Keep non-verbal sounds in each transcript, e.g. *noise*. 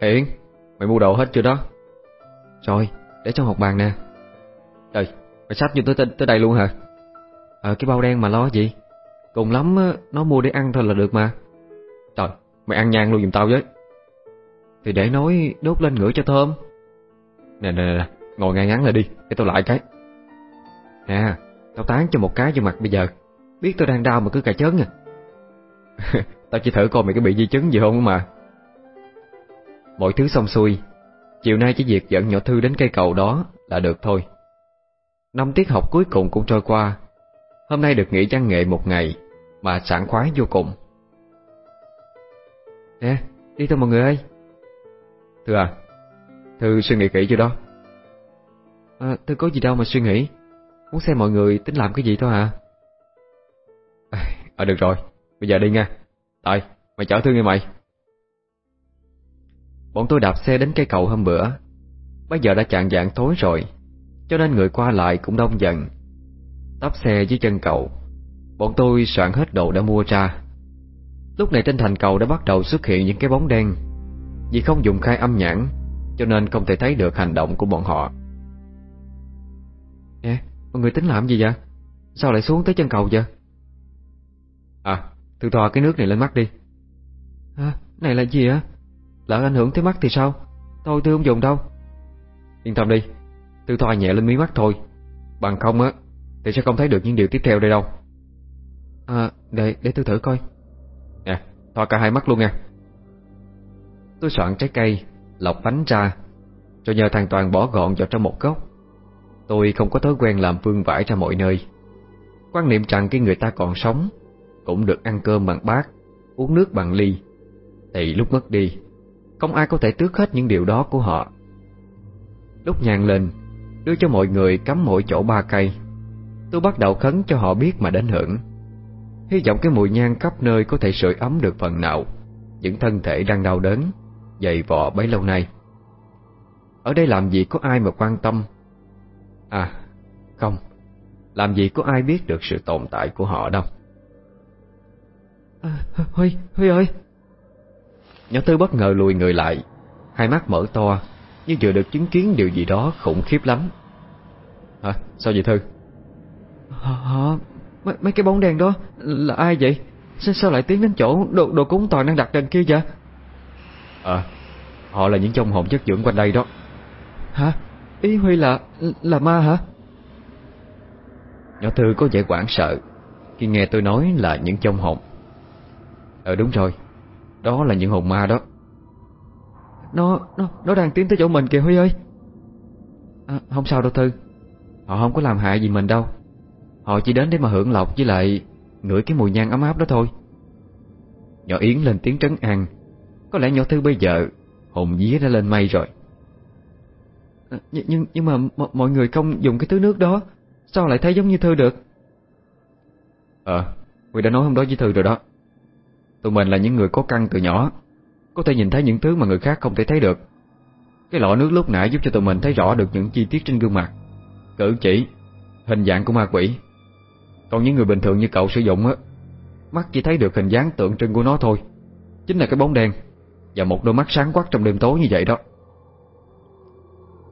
Hiển Mày mua đồ hết chưa đó? Rồi để trong hộp bàn nè. Trời Mày sách như tới, tới, tới đây luôn hả? Ờ cái bao đen mà lo gì? Cùng lắm nó mua để ăn thôi là được mà. Trời Mày ăn nhang luôn giùm tao với. Thì để nói đốt lên ngửi cho thơm. Nè nè nè Ngồi ngay ngắn lại đi Để tao lại cái. Nè Tao tán cho một cái vô mặt bây giờ. Biết tao đang đau mà cứ cà chớn à. *laughs* Tao chỉ thử coi mày có bị di chứng gì không mà. Mọi thứ xong xuôi. Chiều nay chỉ việc dẫn nhỏ Thư đến cây cầu đó là được thôi. Năm tiết học cuối cùng cũng trôi qua. Hôm nay được nghỉ văn nghệ một ngày Mà sảng khoái vô cùng. Nè, đi thôi mọi người ơi. Thư à Thư suy nghĩ kỹ chưa đó. À, Thư có gì đâu mà suy nghĩ. Muốn xem mọi người tính làm cái gì thôi hả? À được rồi. Bây giờ đi nha. Tại mày chở Thư nghe mày. Bọn tôi đạp xe đến cây cầu hôm bữa. Bây giờ đã chạng dạng tối rồi Cho nên người qua lại cũng đông dần. Tắp xe dưới chân cầu Bọn tôi soạn hết đồ đã mua ra. Lúc này trên thành cầu đã bắt đầu xuất hiện những cái bóng đen. Vì không dùng khai âm nhãn Cho nên không thể thấy được hành động của bọn họ. Nè, mọi người tính làm gì vậy? Sao lại xuống tới chân cầu vậy? À, từ thò cái nước này lên mắt đi. À, này là gì á? Lỡ ảnh hưởng tới mắt thì sao? Tôi tôi không dùng đâu. Yên tâm đi tôi thoa nhẹ lên mí mắt thôi. Bằng không á Thì sẽ không thấy được những điều tiếp theo đây đâu. À, để, để tôi thử coi. Nè, thoa cả hai mắt luôn nha. Tôi soạn trái cây Lọc bánh ra Rồi nhờ thằng Toàn bỏ gọn vào trong một góc. Tôi không có thói quen làm vương vãi ra mọi nơi. Quan niệm rằng khi người ta còn sống Cũng được ăn cơm bằng bát Uống nước bằng ly Thì lúc mất đi không ai có thể tước hết những điều đó của họ. Lúc nhàn lên Đưa cho mọi người cắm mỗi chỗ ba cây. Tôi bắt đầu khấn cho họ biết mà đến hưởng. Hy vọng cái mùi nhang khắp nơi Có thể sưởi ấm được phần nào Những thân thể đang đau đớn Dày vò bấy lâu nay. Ở đây làm gì có ai mà quan tâm? À Không. Làm gì có ai biết được sự tồn tại của họ đâu. À, Huy, Huy ơi. Nhỏ Tư bất ngờ lùi người lại Hai mắt mở to Như vừa được chứng kiến điều gì đó khủng khiếp lắm Hả? Sao vậy Thư? Hả? Mấy, mấy cái bóng đen đó là ai vậy? Sao, sao lại tiến đến chỗ đồ, đồ cúng toàn đang đặt đằng kia vậy? À, họ là những trong hồn chất dưỡng quanh đây đó Hả? Ý Huy là là ma hả? Nhỏ Thư có vẻ hoảng sợ Khi nghe tôi nói là những trong hồn Ờ đúng rồi đó là những hồn ma đó. Nó nó nó đang tiến tới chỗ mình kìa Huy ơi. À, Không sao đâu Thư. Họ không có làm hại gì mình đâu. Họ chỉ đến để mà hưởng lộc với lại Ngửi cái mùi nhang ấm áp đó thôi. Nhỏ Yến lên tiếng trấn an. Có lẽ nhỏ Thư bây giờ Hồn vía đã lên mây rồi. À, Nhưng nhưng mà mọi người không dùng cái thứ nước đó. Sao lại thấy giống như Thư được? Ờ Huy đã nói hôm đó với Thư rồi đó. Tụi mình là những người có căn từ nhỏ. Có thể nhìn thấy những thứ mà người khác không thể thấy được. Cái lọ nước lúc nãy giúp cho tụi mình thấy rõ được những chi tiết trên gương mặt. Cử chỉ Hình dạng của ma quỷ. Còn những người bình thường như cậu sử dụng á Mắt chỉ thấy được hình dáng tượng trưng của nó thôi. Chính là cái bóng đen Và một đôi mắt sáng quắc trong đêm tối như vậy đó.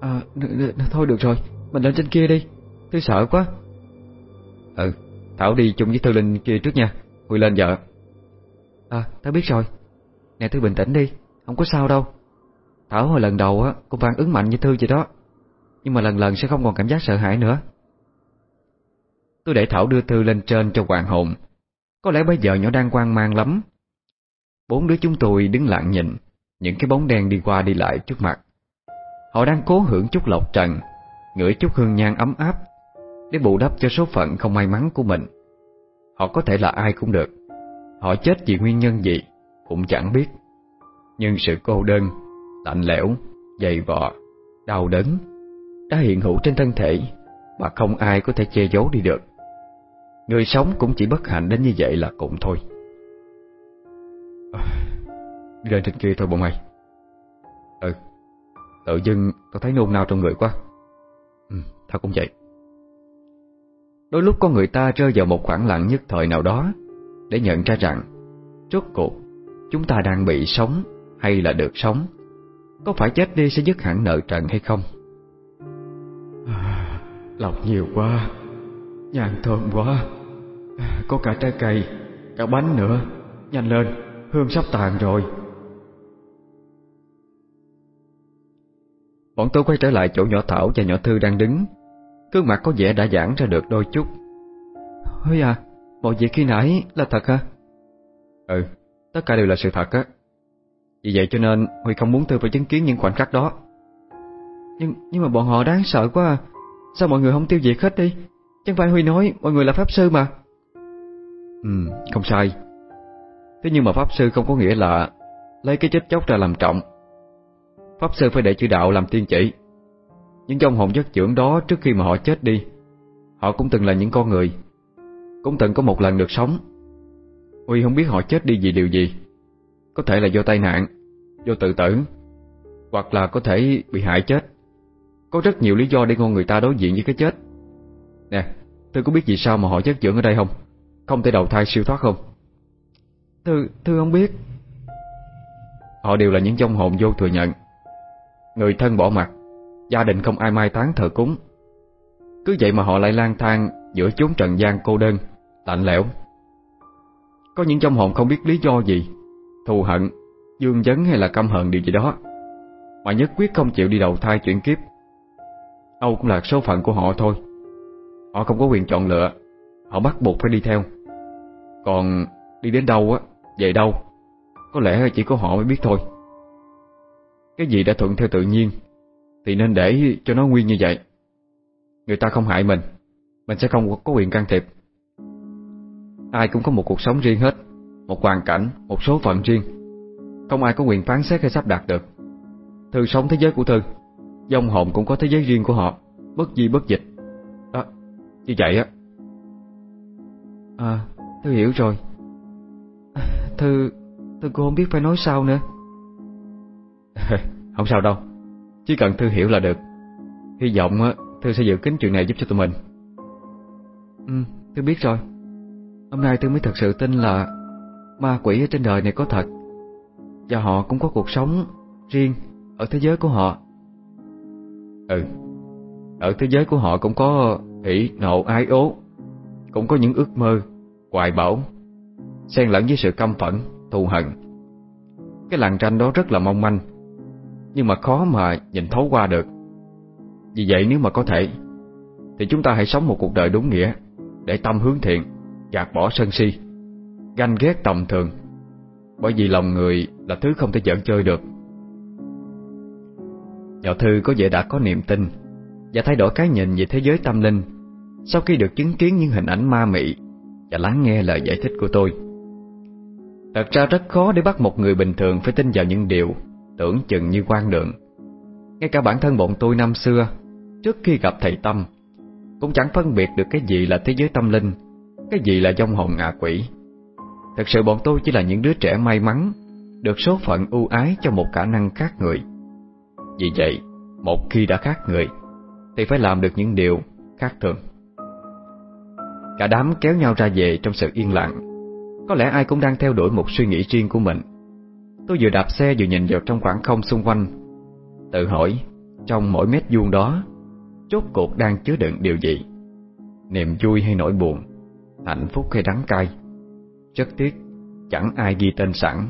À thôi được rồi Mình lên trên kia đi. Tôi sợ quá. Ừ Thảo đi chung với Thư Linh kia trước nha. Huy lên vợ À tao biết rồi. Nè, Thư bình tĩnh đi, Không có sao đâu. Thảo hồi lần đầu á, cũng phản ứng mạnh như Thư vậy đó. Nhưng mà lần lần sẽ không còn cảm giác sợ hãi nữa. Tôi để Thảo đưa Thư lên trên cho hoàng hồn. Có lẽ bây giờ nhỏ đang quan mang lắm. Bốn đứa chúng tôi đứng lặng nhìn, Những cái bóng đen đi qua đi lại trước mặt. Họ đang cố hưởng chút lộc trần, Ngửi chút hương nhang ấm áp, Để bù đắp cho số phận không may mắn của mình. Họ có thể là ai cũng được. Họ chết vì nguyên nhân gì Cũng chẳng biết. Nhưng sự cô đơn, lạnh lẽo, dày vò, đau đớn Đã hiện hữu trên thân thể Mà không ai có thể che giấu đi được. Người sống cũng chỉ bất hạnh đến như vậy là cũng thôi. Đi lên trên kia thôi bọn mày. Ừ Tự dưng tao thấy nôn nao trong người quá. Ừ, tao cũng vậy. Đôi lúc con người ta rơi vào một khoảng lặng nhất thời nào đó để nhận ra rằng Rốt cuộc Chúng ta đang bị sống Hay là được sống? Có phải chết đi sẽ dứt hẳn nợ trần hay không? *sighs* Lọc nhiều quá Nhàn thơm quá. Có cả trái cây Cả bánh nữa. Nhanh lên Hương sắp tàn rồi. Bọn tôi quay trở lại chỗ nhỏ Thảo và nhỏ Thư đang đứng. Cương mặt có vẻ đã giãn ra được đôi chút. Huy à Mọi việc khi nãy là thật hả? Ừ Tất cả đều là sự thật á. Vì vậy cho nên Huy không muốn Thư phải chứng kiến những khoảnh khắc đó. Nhưng nhưng mà bọn họ đáng sợ quá à. Sao mọi người không tiêu diệt hết đi? Chẳng phải Huy nói mọi người là Pháp Sư mà. Ừ không sai. Thế nhưng mà Pháp Sư không có nghĩa là Lấy cái chết chóc ra làm trọng. Pháp Sư phải để chữ đạo làm tiên chỉ. Những dòng hồn giấc dưỡng đó Trước khi mà họ chết đi Họ cũng từng là những con người Cũng từng có một lần được sống. Huy không biết họ chết đi vì điều gì. Có thể là do tai nạn Do tự tử Hoặc là có thể bị hại chết. Có rất nhiều lý do để con người ta đối diện với cái chết. Nè Thư có biết vì sao mà họ chất dưỡng ở đây không? Không thể đầu thai siêu thoát không? Thư, Thư không biết. Họ đều là những dông hồn vô thừa nhận. Người thân bỏ mặt Gia đình không ai mai táng thờ cúng. Cứ vậy mà họ lại lang thang Giữa chốn trần gian cô đơn Lạnh lẽo. Có những trong hồn không biết lý do gì Thù hận, dương dấn hay là căm hận điều gì đó Mà nhất quyết không chịu đi đầu thai chuyển kiếp. Âu cũng là số phận của họ thôi. Họ không có quyền chọn lựa Họ bắt buộc phải đi theo. Còn đi đến đâu á Về đâu Có lẽ chỉ có họ mới biết thôi. Cái gì đã thuận theo tự nhiên Thì nên để cho nó nguyên như vậy. Người ta không hại mình Mình sẽ không có quyền can thiệp. Ai cũng có một cuộc sống riêng hết Một hoàn cảnh, một số phận riêng. Không ai có quyền phán xét hay sắp đặt được. Thư sống thế giới của Thư Dông hồn cũng có thế giới riêng của họ Bất di bất dịch. À, như vậy á. À, Thư hiểu rồi. Thư, Thư cô không biết phải nói sao nữa. *laughs* Không sao đâu Chỉ cần Thư hiểu là được. Hy vọng á, Thư sẽ giữ kín chuyện này giúp cho tụi mình. Ừ, Thư biết rồi. Hôm nay tôi mới thật sự tin là Ma quỷ ở trên đời này có thật. Và họ cũng có cuộc sống riêng Ở thế giới của họ. Ừ Ở thế giới của họ cũng có hỷ, nộ, ái ố Cũng có những ước mơ, hoài bão Xen lẫn với sự căm phẫn, thù hận. Cái làng tranh đó rất là mong manh Nhưng mà khó mà nhìn thấu qua được. Vì vậy nếu mà có thể Thì chúng ta hãy sống một cuộc đời đúng nghĩa Để tâm hướng thiện. Gạt bỏ sân si, Ganh ghét tầm thường, Bởi vì lòng người là thứ không thể giỡn chơi được. Nhỏ Thư có vẻ đã có niềm tin Và thay đổi cái nhìn về thế giới tâm linh Sau khi được chứng kiến những hình ảnh ma mị Và lắng nghe lời giải thích của tôi. Thật ra rất khó để bắt một người bình thường Phải tin vào những điều Tưởng chừng như quan đường Ngay cả bản thân bọn tôi năm xưa, Trước khi gặp thầy Tâm, Cũng chẳng phân biệt được cái gì là thế giới tâm linh cái gì là trong hồn ngạ quỷ? Thật sự bọn tôi chỉ là những đứa trẻ may mắn, Được số phận ưu ái cho một khả năng khác người. Vì vậy, Một khi đã khác người, Thì phải làm được những điều khác thường. Cả đám kéo nhau ra về trong sự yên lặng. Có lẽ ai cũng đang theo đuổi một suy nghĩ riêng của mình. Tôi vừa đạp xe vừa nhìn vào trong khoảng không xung quanh, Tự hỏi, Trong mỗi mét vuông đó, Chốt cuộc đang chứa đựng điều gì? Niềm vui hay nỗi buồn? Hạnh phúc hay đắng cay. Rất tiếc Chẳng ai ghi tên sẵn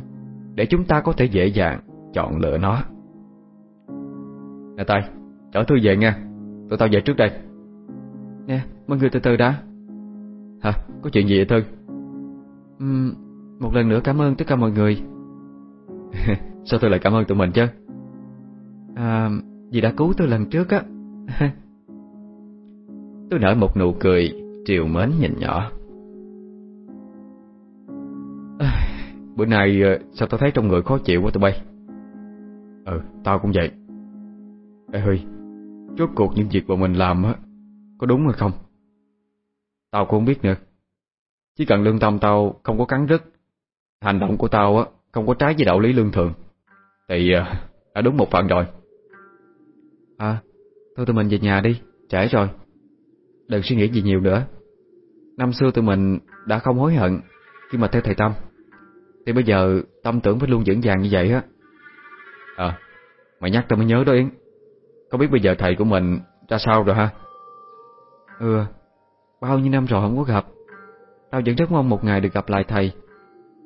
Để chúng ta có thể dễ dàng chọn lựa nó. Nè Tài Chở Thư về nha. Tụi tao về trước đây. Nè mọi người từ từ đã. Hả có chuyện gì vậy Thư? Uhm, Một lần nữa cảm ơn tất cả mọi người. *laughs* Sao tôi lại cảm ơn tụi mình chứ? À Vì đã cứu tôi lần trước á. *laughs* Tôi nở một nụ cười Triều mến nhìn nhỏ. Bữa nay ờ, sao tao thấy trong người khó chịu quá tụi bay? Ừ tao cũng vậy. Ê Huy, Rốt cuộc những việc bọn mình làm á, Có đúng hay không? Tao cũng không biết nữa. Chỉ cần lương tâm tao không có cắn rứt, Hành động của tao á, Không có trái với đạo lý lương thường, Thì ờ, đã đúng một phần rồi. À Thôi tụi mình về nhà đi, Trễ rồi. Đừng suy nghĩ gì nhiều nữa. Năm xưa tụi mình đã không hối hận Khi mà theo thầy Tâm. Thì bây giờ tâm tưởng phải luôn vững vàng như vậy á. Ờ Mày nhắc tao mới nhớ đó Yến. Có biết bây giờ thầy của mình ra sao rồi ha Ừ Bao nhiêu năm rồi không có gặp. Tao vẫn rất mong một ngày được gặp lại thầy.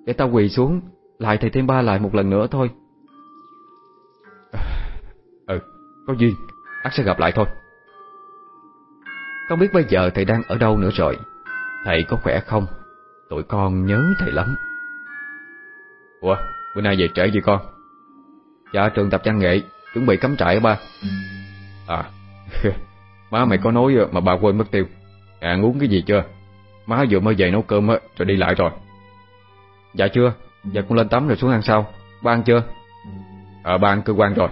Để tao quỳ xuống Lại thầy thêm ba lại một lần nữa thôi. Ừ Có duyên ắt sẽ gặp lại thôi. Không biết bây giờ thầy đang ở đâu nữa rồi. Thầy có khỏe không? Tụi con nhớ thầy lắm Ủa, bữa nay về trễ gì con? Dạ trường tập văn nghệ, Chuẩn bị cắm trại ba. À *laughs* Má mày có nói mà bà quên mất tiêu. À, ăn uống cái gì chưa? Má vừa mới về nấu cơm rồi đi lại rồi. Dạ chưa? Giờ con lên tắm rồi xuống ăn sau. Ba ăn chưa? Ờ ba ăn cơ quan rồi.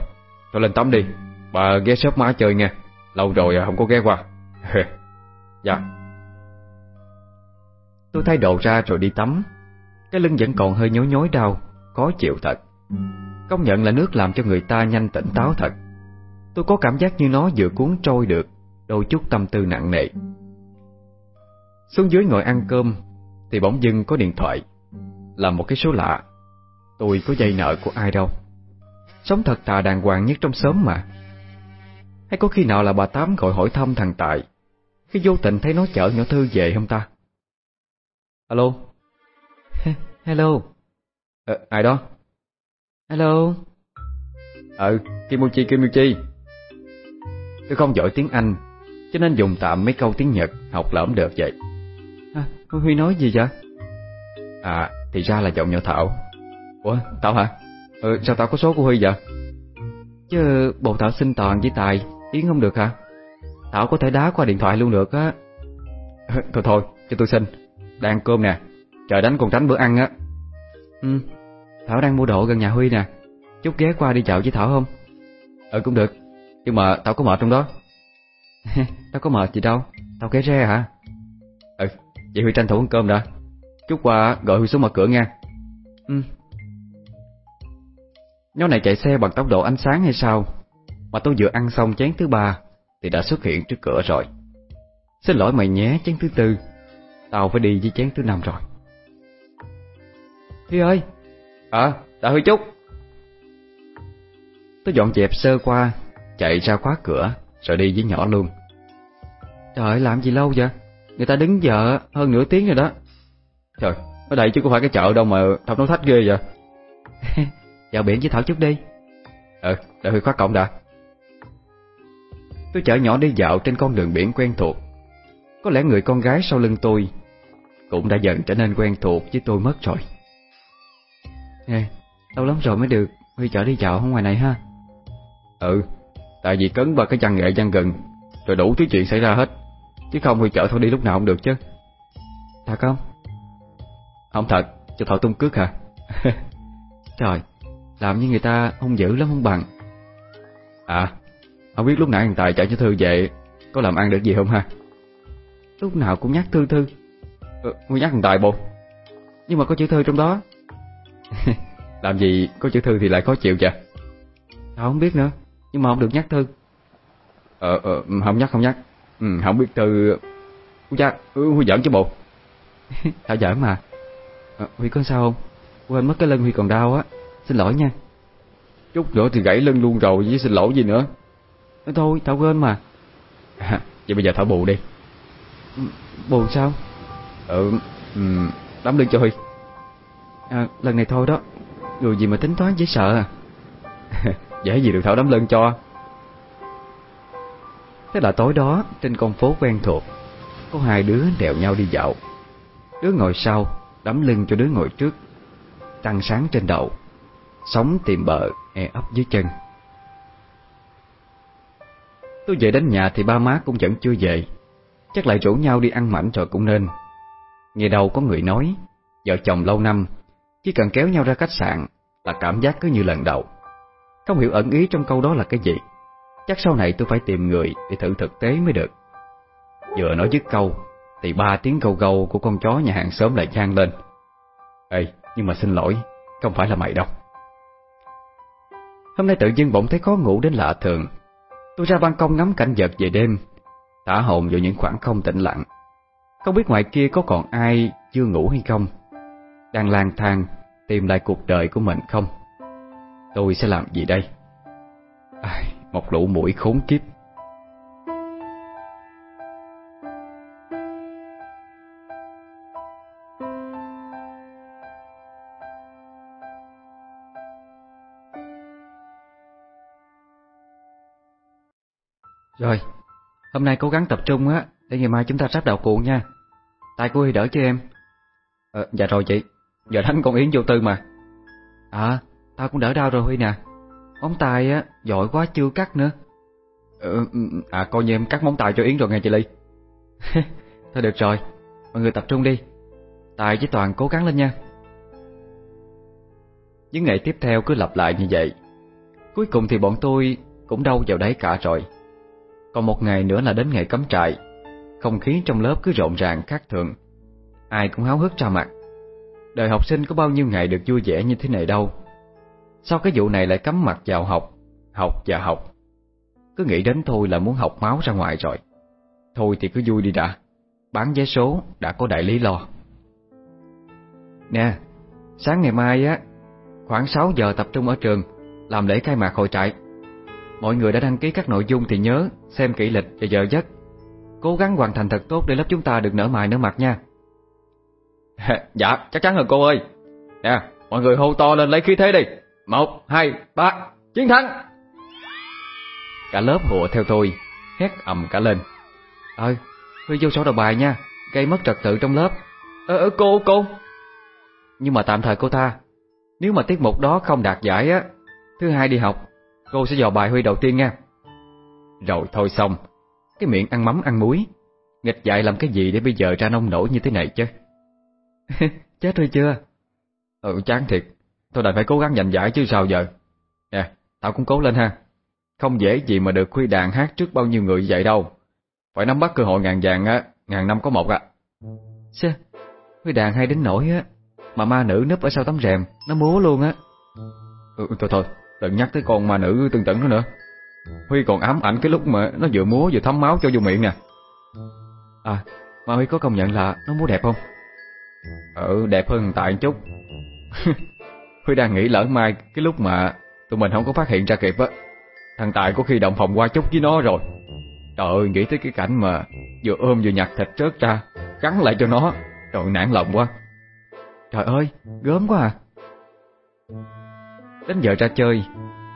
Thôi lên tắm đi. Bà ghé shop má chơi nha Lâu rồi à, không có ghé qua. *laughs* Dạ. Tôi thay đồ ra rồi đi tắm. Cái lưng vẫn còn hơi nhối nhối đau, Khó chịu thật. Công nhận là nước làm cho người ta nhanh tỉnh táo thật. Tôi có cảm giác như nó vừa cuốn trôi được Đôi chút tâm tư nặng nề. Xuống dưới ngồi ăn cơm, Thì bỗng dưng có điện thoại. Là một cái số lạ. Tôi có dây nợ của ai đâu. Sống thật thà đàng hoàng nhất trong xóm mà. Hay có khi nào là bà Tám gọi hỏi thăm thằng Tại Khi vô tình thấy nó chở nhỏ Thư về không ta? Alo? Hello. Ờ, Ai đó? Hello. Ừ Kimochi Kimochi Tôi không giỏi tiếng Anh Cho nên dùng tạm mấy câu tiếng Nhật Học lỡm được vậy. À, Huy nói gì vậy? À thì ra là giọng nhỏ Thảo. Ủa Thảo hả? Ừ, Sao tao có số của Huy vậy? Chứ bộ Thảo xin toàn với Tài Yến không được hả? Thảo có thể đá qua điện thoại luôn được á. *laughs* Thôi thôi cho tôi xin. Đang cơm nè Chờ đánh con tránh bữa ăn á. Ừ. Thảo đang mua đồ gần nhà Huy nè. Chút ghé qua đi chợ với Thảo không? Ừ cũng được. Nhưng mà tao có mệt trong đó. *laughs* Tao có mệt gì đâu. Tao ghé re hả? Ừ Vậy Huy tranh thủ ăn cơm đã. Chút qua gọi Huy xuống mở cửa nha Ừ. Nhóm này chạy xe bằng tốc độ ánh sáng hay sao? Mà tôi vừa ăn xong chén thứ ba Thì đã xuất hiện trước cửa rồi. Xin lỗi mày nhé chén thứ tư. Tao phải đi với chén thứ năm rồi Huy ơi. À đã Huy chút Tôi dọn dẹp sơ qua Chạy ra khóa cửa Rồi đi với nhỏ luôn. Trời làm gì lâu vậy? Người ta đứng giờ hơn nửa tiếng rồi đó. Trời ở đây chứ có phải cái chợ đâu mà Thọc nói thách ghê vậy? *laughs* Vào biển với Thảo chút đi. Ừ để Huy khóa cổng đã. Tôi chở nhỏ đi dạo trên con đường biển quen thuộc. Có lẽ người con gái sau lưng tôi Cũng đã dần trở nên quen thuộc với tôi mất rồi Nè, lâu lắm rồi mới được. Huy chở đi dạo không ngoài này ha. Ừ Tại vì cấn ba cái văn nghệ văn gần Rồi đủ thứ chuyện xảy ra hết. Chứ không Huy chở thôi đi lúc nào không được chứ. Thật không? Không thật, cho thọ tung cước hả? *laughs* Trời, làm như người ta hung dữ lắm không bằng. À, không biết lúc nãy thằng Tài chạy cho Thư về Có làm ăn được gì không ha? Lúc nào cũng nhắc Thư Thư. Ừ, Nguyên nhắc thằng Tài bộ. Nhưng mà có chữ Thư trong đó *laughs* Làm gì có chữ Thư thì lại khó chịu vậy? Tao không biết nữa Nhưng mà không được nhắc Thư. Ờ, ờ không nhắc không nhắc. Ừ, Không biết Thư. Ui cha, Huy giỡn chứ bộ. *laughs* Tao giỡn mà. À, Huy có sao không? Quên mất cái lưng Huy còn đau á. Xin lỗi nha. Chút nữa thì gãy lưng luôn rồi với xin lỗi gì nữa? Nói Thôi tao quên mà. À, Vậy bây giờ Thảo bù đi. Ừ, Bù sao? Ừ, đấm lưng cho Huy à, Lần này thôi đó. Người gì mà tính toán dễ sợ à. *laughs* Dễ gì được Thảo đấm lưng cho. Thế là tối đó Trên con phố quen thuộc Có hai đứa đèo nhau đi dạo. Đứa ngồi sau Đấm lưng cho đứa ngồi trước Trăng sáng trên đầu Sóng tìm bờ e ấp dưới chân. Tôi về đến nhà thì ba má cũng vẫn chưa về. Chắc lại rủ nhau đi ăn mảnh rồi cũng nên. Nghe đâu có người nói Vợ chồng lâu năm chỉ cần kéo nhau ra khách sạn Là cảm giác cứ như lần đầu. Không hiểu ẩn ý trong câu đó là cái gì. Chắc sau này tôi phải tìm người Để thử thực tế mới được. Vừa nói dứt câu, Thì ba tiếng gâu gâu của con chó nhà hàng xóm lại vang lên. Ê, nhưng mà xin lỗi, Không phải là mày đâu. Hôm nay tự dưng bỗng thấy khó ngủ đến lạ thường. Tôi ra ban công ngắm cảnh vật về đêm Thả hồn vào những khoảng không tĩnh lặng. Không biết ngoài kia có còn ai chưa ngủ hay không. Đang lang thang Tìm lại cuộc đời của mình không? Tôi sẽ làm gì đây? À, Một lũ mũi khốn kiếp. Rồi, hôm nay cố gắng tập trung á Để ngày mai chúng ta sắp đạo cuộn nha. Tay của Huy đỡ cho em? Ờ, Dạ rồi chị. Giờ đánh con Yến vô tư mà. À, tao cũng đỡ đau rồi Huy nè. Móng tay á, giỏi quá chưa cắt nữa. Ừ, ừ À coi như em cắt móng tay cho Yến rồi nghe chị Ly. *laughs* Thôi được rồi Mọi người tập trung đi. Tài với Toàn cố gắng lên nha. Những ngày tiếp theo cứ lặp lại như vậy. Cuối cùng thì bọn tôi cũng đâu vào đấy cả rồi. Còn một ngày nữa là đến ngày cắm trại. Không khí trong lớp cứ rộn ràng khác thường. Ai cũng háo hức ra mặt. Đời học sinh có bao nhiêu ngày được vui vẻ như thế này đâu. Sao cái vụ này lại cắm mặt vào học Học và học? Cứ nghĩ đến thôi là muốn học máu ra ngoài rồi. Thôi thì cứ vui đi đã. Bán vé số đã có đại lý lo. Nè, Sáng ngày mai á, Khoảng 6 giờ tập trung ở trường, Làm lễ khai mạc hội trại. Mọi người đã đăng ký các nội dung thì nhớ Xem kỹ lịch và giờ giấc. Cố gắng hoàn thành thật tốt để lớp chúng ta được nở mày nở mặt nha. *laughs* Dạ chắc chắn rồi cô ơi. Nè mọi người hô to lên lấy khí thế đi. Một, hai, ba, chiến thắng! Cả lớp hùa theo tôi Hét ầm cả lên. Ờ, Huy vô sổ đầu bài nha Gây mất trật tự trong lớp. Ờ, ờ cô, cô. Nhưng mà tạm thời cô tha Nếu mà tiết mục đó không đạt giải á Thứ hai đi học Cô sẽ dò bài Huy đầu tiên nha. Rồi thôi xong Cái miệng ăn mắm ăn muối Nghịch dạy làm cái gì để bây giờ ra nông nổi như thế này chứ? *laughs* Chết rồi chưa? Ừ chán thiệt. Tôi đành phải cố gắng giành giải chứ sao giờ? Nè tao cũng cố lên ha. Không dễ gì mà được khuy đàn hát trước bao nhiêu người vậy đâu. Phải nắm bắt cơ hội ngàn vàng á Ngàn năm có một ạ à. Khuy đàn hay đến nổi á Mà ma nữ núp ở sau tấm rèm Nó múa luôn á. Ừ, Thôi thôi Đừng nhắc tới con ma nữ tương tự đó nữa. Huy còn ám ảnh cái lúc mà Nó vừa múa vừa thấm máu cho vô miệng nè. À Mà Huy có công nhận là nó múa đẹp không Ừ đẹp hơn tại chút. *laughs* Huy đang nghĩ lỡ mai Cái lúc mà tụi mình không có phát hiện ra kịp á, Thằng Tài có khi động phòng qua chút với nó rồi. Trời ơi, nghĩ tới cái cảnh mà Vừa ôm vừa nhặt thịt trớt ra Cắn lại cho nó, Trời nản lòng quá. Trời ơi, gớm quá à. Đến giờ ra chơi,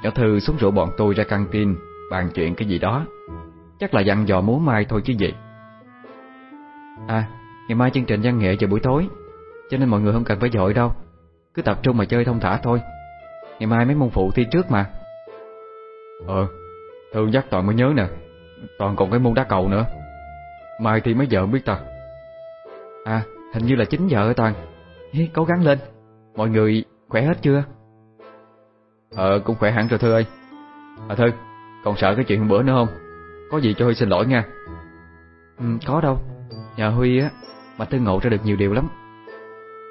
Nhỏ Thư xuống rủ bọn tôi ra căng tin, Bàn chuyện cái gì đó. Chắc là dặn dò múa mai thôi chứ gì. À Ngày mai chương trình văn nghệ vào buổi tối. Cho nên mọi người không cần phải dội đâu. Cứ tập trung mà chơi thông thả thôi. Ngày mai mấy môn phụ thi trước mà. Ờ Thương dắt Toàn mới nhớ nè. Toàn còn cái môn đá cầu nữa. Mai thi mấy giờ biết ta? À hình như là 9 giờ Toàn? Hi, Cố gắng lên. Mọi người khỏe hết chưa? Ờ cũng khỏe hẳn rồi Thư ơi. À Thư Còn sợ cái chuyện hôm bữa nữa không? Có gì cho Huy xin lỗi nha. Ừ có đâu. Nhờ Huy á Mà Thư ngộ ra được nhiều điều lắm.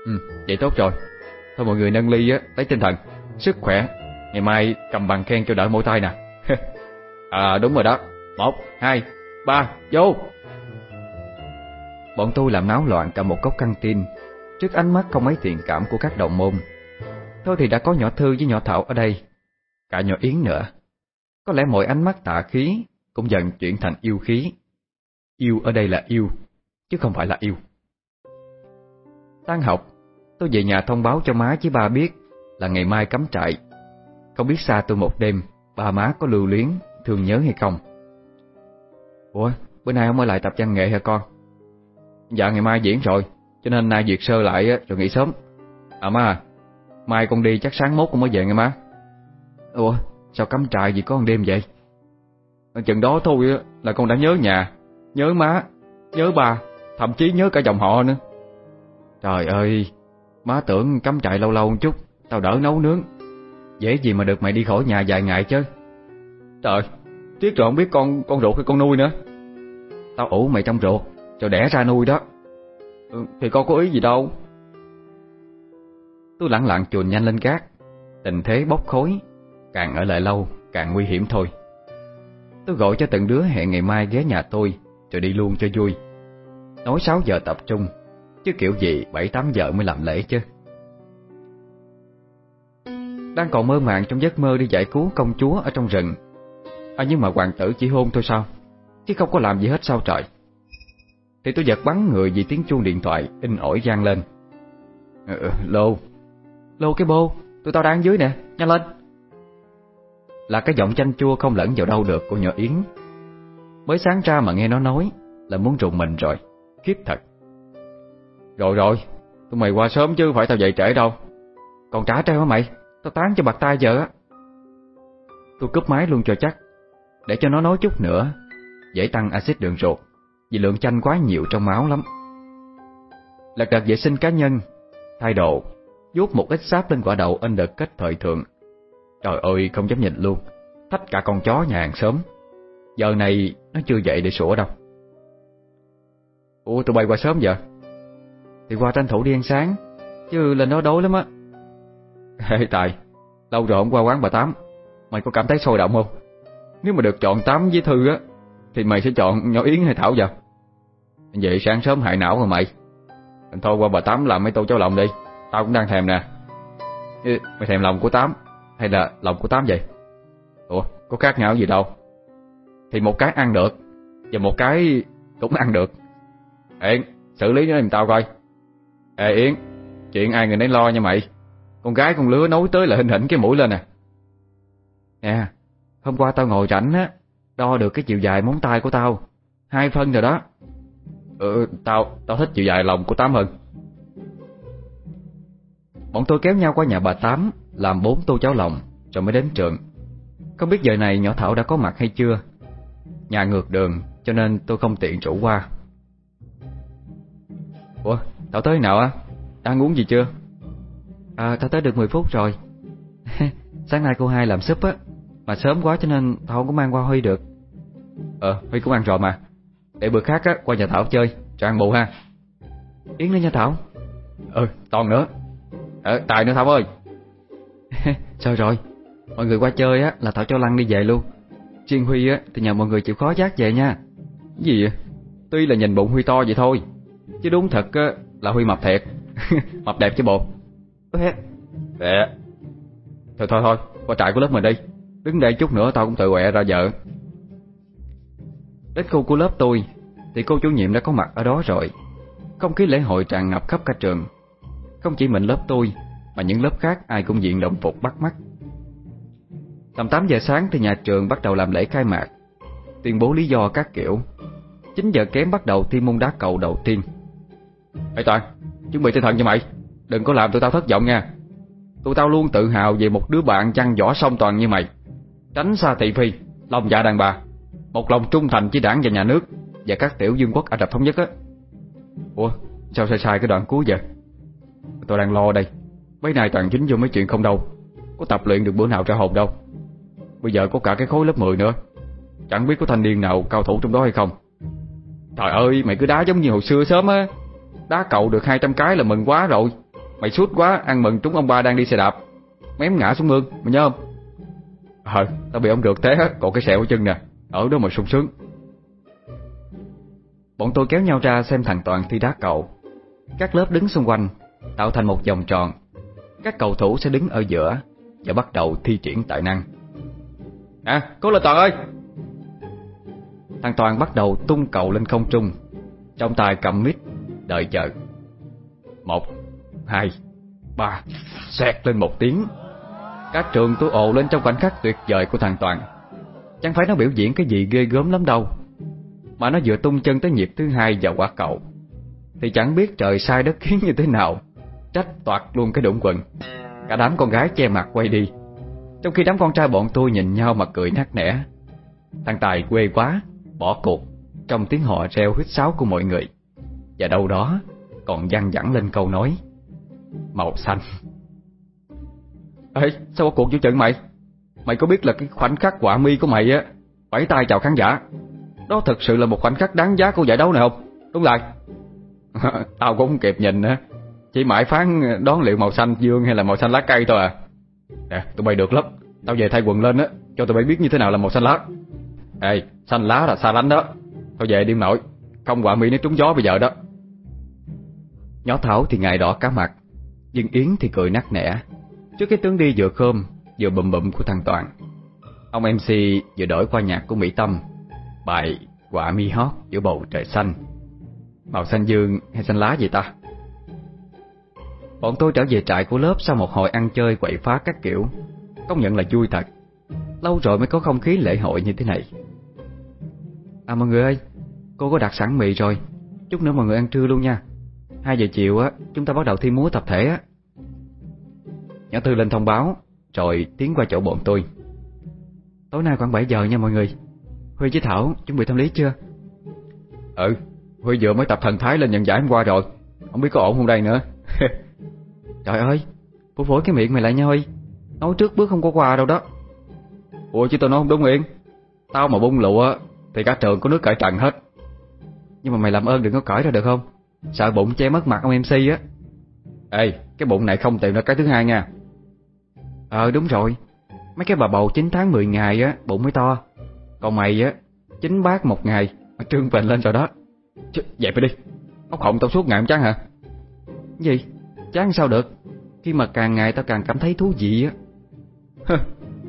Ừ vậy tốt rồi. Thôi mọi người nâng ly á Lấy tinh thần. Sức khỏe Ngày mai cầm bằng khen cho đỡ mỗi tay nè. *laughs* À đúng rồi đó. Một, hai, ba, vô. Bọn tôi làm náo loạn cả một cốc căng tin. Trước ánh mắt không mấy thiện cảm của các đồng môn Thôi thì đã có nhỏ Thư với nhỏ Thảo ở đây Cả nhỏ Yến nữa. Có lẽ mọi ánh mắt tạ khí Cũng dần chuyển thành yêu khí. Yêu ở đây là yêu Chứ không phải là yêu. Tan học. Tôi về nhà thông báo cho má với ba biết Là ngày mai cắm trại. Không biết xa tôi một đêm, Ba má có lưu luyến, Thương nhớ hay không? Ủa, bữa nay không ở lại tập văn nghệ hả con? Dạ ngày mai diễn rồi, Cho nên nay duyệt sơ lại rồi nghỉ sớm. À má à Mai con đi chắc sáng mốt con mới về nghe má. Ủa, sao cắm trại gì có một đêm vậy? Ờ, chừng đó thôi là con đã nhớ nhà, Nhớ má, Nhớ ba, Thậm chí nhớ cả dòng họ nữa. Trời ơi Má tưởng cắm trại lâu lâu một chút Tao đỡ nấu nướng. Dễ gì mà được mày đi khỏi nhà vài ngày chứ? Trời Tiếc rồi không biết con con ruột hay con nuôi nữa. Tao ủ mày trong ruột Rồi đẻ ra nuôi đó. Ừ, Thì con có ý gì đâu. Tôi lặng lặng chuồn nhanh lên gác. Tình thế bốc khối Càng ở lại lâu càng nguy hiểm thôi. Tôi gọi cho từng đứa hẹn ngày mai ghé nhà tôi Rồi đi luôn cho vui. Nói 6 giờ tập trung Chứ kiểu gì 7-8 giờ mới làm lễ chứ. Đang còn mơ màng trong giấc mơ đi giải cứu công chúa ở trong rừng. À nhưng mà hoàng tử chỉ hôn thôi sao? Chứ không có làm gì hết sao trời? Thì tôi giật bắn người vì tiếng chuông điện thoại In ỏi vang lên. Ừ, Lô. Lô cái bô Tụi tao đang dưới nè Nhanh lên. Là cái giọng chanh chua không lẫn vào đâu được của nhỏ Yến. Mới sáng ra mà nghe nó nói Là muốn rụng mình rồi. Khiếp thật. Rồi rồi. Tụi mày qua sớm chứ phải tao dậy trễ đâu. Còn trả treo hả mày? Tao tán cho bạc tay giờ á. Tôi cúp máy luôn cho chắc. Để cho nó nói chút nữa. Dễ tăng axit đường ruột, Vì lượng chanh quá nhiều trong máu lắm. Lật đật vệ sinh cá nhân, Thay đồ, vuốt một ít sáp lên quả đậu in đợt kết thời thượng. Trời ơi, không dám nhìn luôn. Thách cả con chó nhà hàng sớm Giờ này nó chưa dậy để sủa đâu. Ủa, tụi bay qua sớm vậy thì qua tranh thủ đi ăn sáng. Chứ lên đó đói lắm á. Ê Tài, Lâu rồi không qua quán bà Tám. Mày có cảm thấy sôi động không? Nếu mà được chọn Tám với Thư á, Thì mày sẽ chọn nhỏ Yến hay Thảo vào Vậy sáng sớm hại não rồi mày. Thôi, qua bà Tám làm mấy tô cháo lòng đi. Tao cũng đang thèm nè. Ê, Mày thèm lòng của Tám Hay là lòng của Tám vậy? Ủa, có khác nhau gì đâu. Thì một cái ăn được Và một cái cũng ăn được. Ê, xử lý nó giùm tao coi. Ê Yến, Chuyện ai người nấy lo nha mày. Con gái con lứa nối tới là hình hình cái mũi lên nè Nè, Hôm qua tao ngồi rảnh á, Đo được cái chiều dài móng tay của tao. Hai phân rồi đó. Ừ tao tao thích chiều dài lòng của Tám hơn. Bọn tôi kéo nhau qua nhà bà Tám, Làm bốn tô cháo lòng, Rồi mới đến trường. Không biết giờ này nhỏ Thảo đã có mặt hay chưa? Nhà ngược đường, Cho nên tôi không tiện chủ qua. Ủa? Thảo tới nào á? Ăn uống gì chưa? À tao tới được 10 phút rồi. *laughs* Sáng nay cô hai làm súp á, Mà sớm quá cho nên Thảo không có mang qua Huy được. Ờ Huy cũng ăn rồi mà. Để bữa khác á, qua nhà Thảo chơi, Cho ăn bù ha. Yến lên nha Thảo. Ừ toàn nữa. Ờ Tài nữa Thảo ơi. *laughs* Sao rồi, Mọi người qua chơi á là Thảo cho Lăng đi về luôn. Chuyên Huy á thì nhờ mọi người chịu khó giác về nha. Gì vậy? Tuy là nhìn bụng Huy to vậy thôi, Chứ đúng thật á là Huy mập thiệt. *laughs* Mập đẹp chứ bộ. Đệ Thôi thôi thôi Qua trại của lớp mình đi. Đứng đây chút nữa tao cũng tự quẹ ra vợ. Đến khu của lớp tôi Thì cô chủ nhiệm đã có mặt ở đó rồi. Không khí lễ hội tràn ngập khắp cả trường. Không chỉ mình lớp tôi Mà những lớp khác ai cũng diện động phục bắt mắt. Tầm 8 giờ sáng thì nhà trường bắt đầu làm lễ khai mạc. Tuyên bố lý do các kiểu. 9 giờ kém bắt đầu thi môn đá cầu đầu tiên Ê Toàn, Chuẩn bị tinh thần cho mày. Đừng có làm tụi tao thất vọng nha. Tụi tao luôn tự hào về một đứa bạn chăn võ song toàn như mày. Tránh xa thị phi, Lòng dạ đàn bà. Một lòng trung thành với đảng và nhà nước Và các tiểu dương quốc Ả Rập Thống Nhất á. Ủa, sao sai sai cái đoạn cuối vậy? Tôi đang lo đây. Mấy này toàn dính vô mấy chuyện không đâu. Có tập luyện được bữa nào ra hồn đâu. Bây giờ có cả cái khối lớp 10 nữa. Chẳng biết có thanh niên nào cao thủ trong đó hay không. Trời ơi, mày cứ đá giống như hồi xưa sớm á. Đá cậu được 200 cái là mừng quá rồi. Mày suốt quá, ăn mừng trúng ông ba đang đi xe đạp. Mém ngã xuống mương, Mày nhớ không? Ờ tao bị ông rượt thế Còn cái sẹo ở chân nè, Ở đó mà sung sướng. Bọn tôi kéo nhau ra xem thằng Toàn thi đá cầu Các lớp đứng xung quanh, Tạo thành một vòng tròn. Các cầu thủ sẽ đứng ở giữa Và bắt đầu thi triển tài năng. À cố lên Toàn ơi! Thằng Toàn bắt đầu tung cầu lên không trung. Trong tay cầm mít Đợi chờ. Một, Hai, Ba. Xẹt lên một tiếng. Các trường tôi ồ lên trong khoảnh khắc tuyệt vời của thằng Toàn. Chẳng phải nó biểu diễn cái gì ghê gớm lắm đâu, Mà nó vừa tung chân tới nhịp thứ hai vào quả cậu Thì chẳng biết trời sai đất khiến như thế nào, Trách toạt luôn cái đụng quần. Cả đám con gái che mặt quay đi. Trong khi đám con trai bọn tôi nhìn nhau mà cười nát nẻ, Thằng Tài quê quá, Bỏ cuộc Trong tiếng họ reo hít sáo của mọi người. Và đâu đó, Còn văng vẳng lên câu nói, Màu xanh. Ê, sao có cuộc vô trận mày? Mày có biết là cái khoảnh khắc quả mi của mày á Bảy tay chào khán giả, Đó thực sự là một khoảnh khắc đáng giá của giải đấu này không? Đúng lại. *laughs* Tao cũng không kịp nhìn á Chỉ mãi phán đón liệu màu xanh dương hay là màu xanh lá cây thôi à. Nè, tụi bay được lắm. Tao về thay quần lên á, Cho tụi bay biết như thế nào là màu xanh lá. Ê, xanh lá là xa lánh đó. Thôi về đi nội, Không quả mi nó trúng gió bây giờ đó. Nhỏ Thảo thì ngại đỏ cá mặt, Nhưng Yến thì cười nắc nẻ. Trước cái tướng đi vừa khơm, Vừa bụm bụm của thằng Toàn. Ông MC vừa đổi qua nhạc của Mỹ Tâm, Bài Quả mi hót giữa bầu trời xanh. Màu xanh dương hay xanh lá gì ta? Bọn tôi trở về trại của lớp Sau một hồi ăn chơi quậy phá các kiểu. Công nhận là vui thật. Lâu rồi mới có không khí lễ hội như thế này. À mọi người ơi, Cô có đặt sẵn mì rồi. Chút nữa mọi người ăn trưa luôn nha. 2 giờ chiều á Chúng ta bắt đầu thi múa tập thể á. Nhỏ Tư lên thông báo Rồi tiến qua chỗ bọn tôi. Tối nay khoảng 7 giờ nha mọi người. Huy với Thảo chuẩn bị tâm lý chưa? Ừ Huy vừa mới tập thần thái lên nhận giải hôm qua rồi. Không biết có ổn không đây nữa. *laughs* Trời ơi Phủi phổi cái miệng mày lại nha Huy. Nói trước bước không có qua đâu đó. Ủa chứ tôi nói không đúng Yên Tao mà bung lụa Thì cả trường có nước cởi trần hết. Nhưng mà mày làm ơn đừng có cởi ra được không Sợ bụng che mất mặt ông MC á. Ê cái bụng này không tìm ra cái thứ hai nha. Ờ đúng rồi. Mấy cái bà bầu 9 tháng 10 ngày á Bụng mới to. Còn mày á 9 bát một ngày mà Trương phình lên rồi đó. Chứ, Dẹp đi. Ốc họng tao suốt ngày không chán hả? Gì? Chán sao được? Khi mà càng ngày tao càng cảm thấy thú vị á.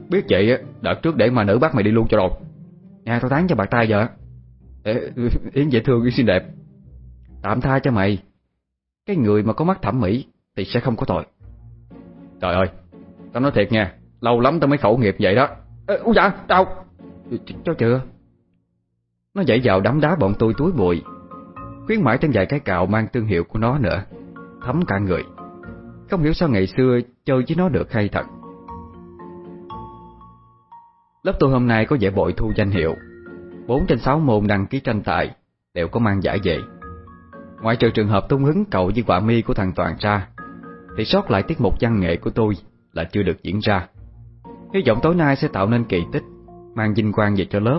Biết vậy á Đợt trước để mà nữ bắt mày đi luôn cho rồi. Nhà tao tán cho bạc tay vợ Ê, *laughs* Yến dễ thương Yến xinh đẹp. Tạm tha cho mày. Cái người mà có mắt thẩm mỹ Thì sẽ không có tội. Trời ơi, Tao nói thiệt nha, Lâu lắm tao mới khẩu nghiệp vậy đó. Úi dạ đau Cho chưa? Nó dậy vào đám đá bọn tôi túi bụi, Khuyến mãi trên vài cái cạo mang thương hiệu của nó nữa, Thấm cả người. Không hiểu sao ngày xưa chơi với nó được hay thật. Lớp tôi hôm nay có vẻ bội thu danh hiệu. 4 trên 6 môn đăng ký tranh tài Đều có mang giải về. Ngoại trừ trường hợp tung hứng cậu với quả mi của thằng Toàn ra Thì sót lại tiết mục văn nghệ của tôi Là chưa được diễn ra Hy vọng tối nay sẽ tạo nên kỳ tích Mang vinh quang về cho lớp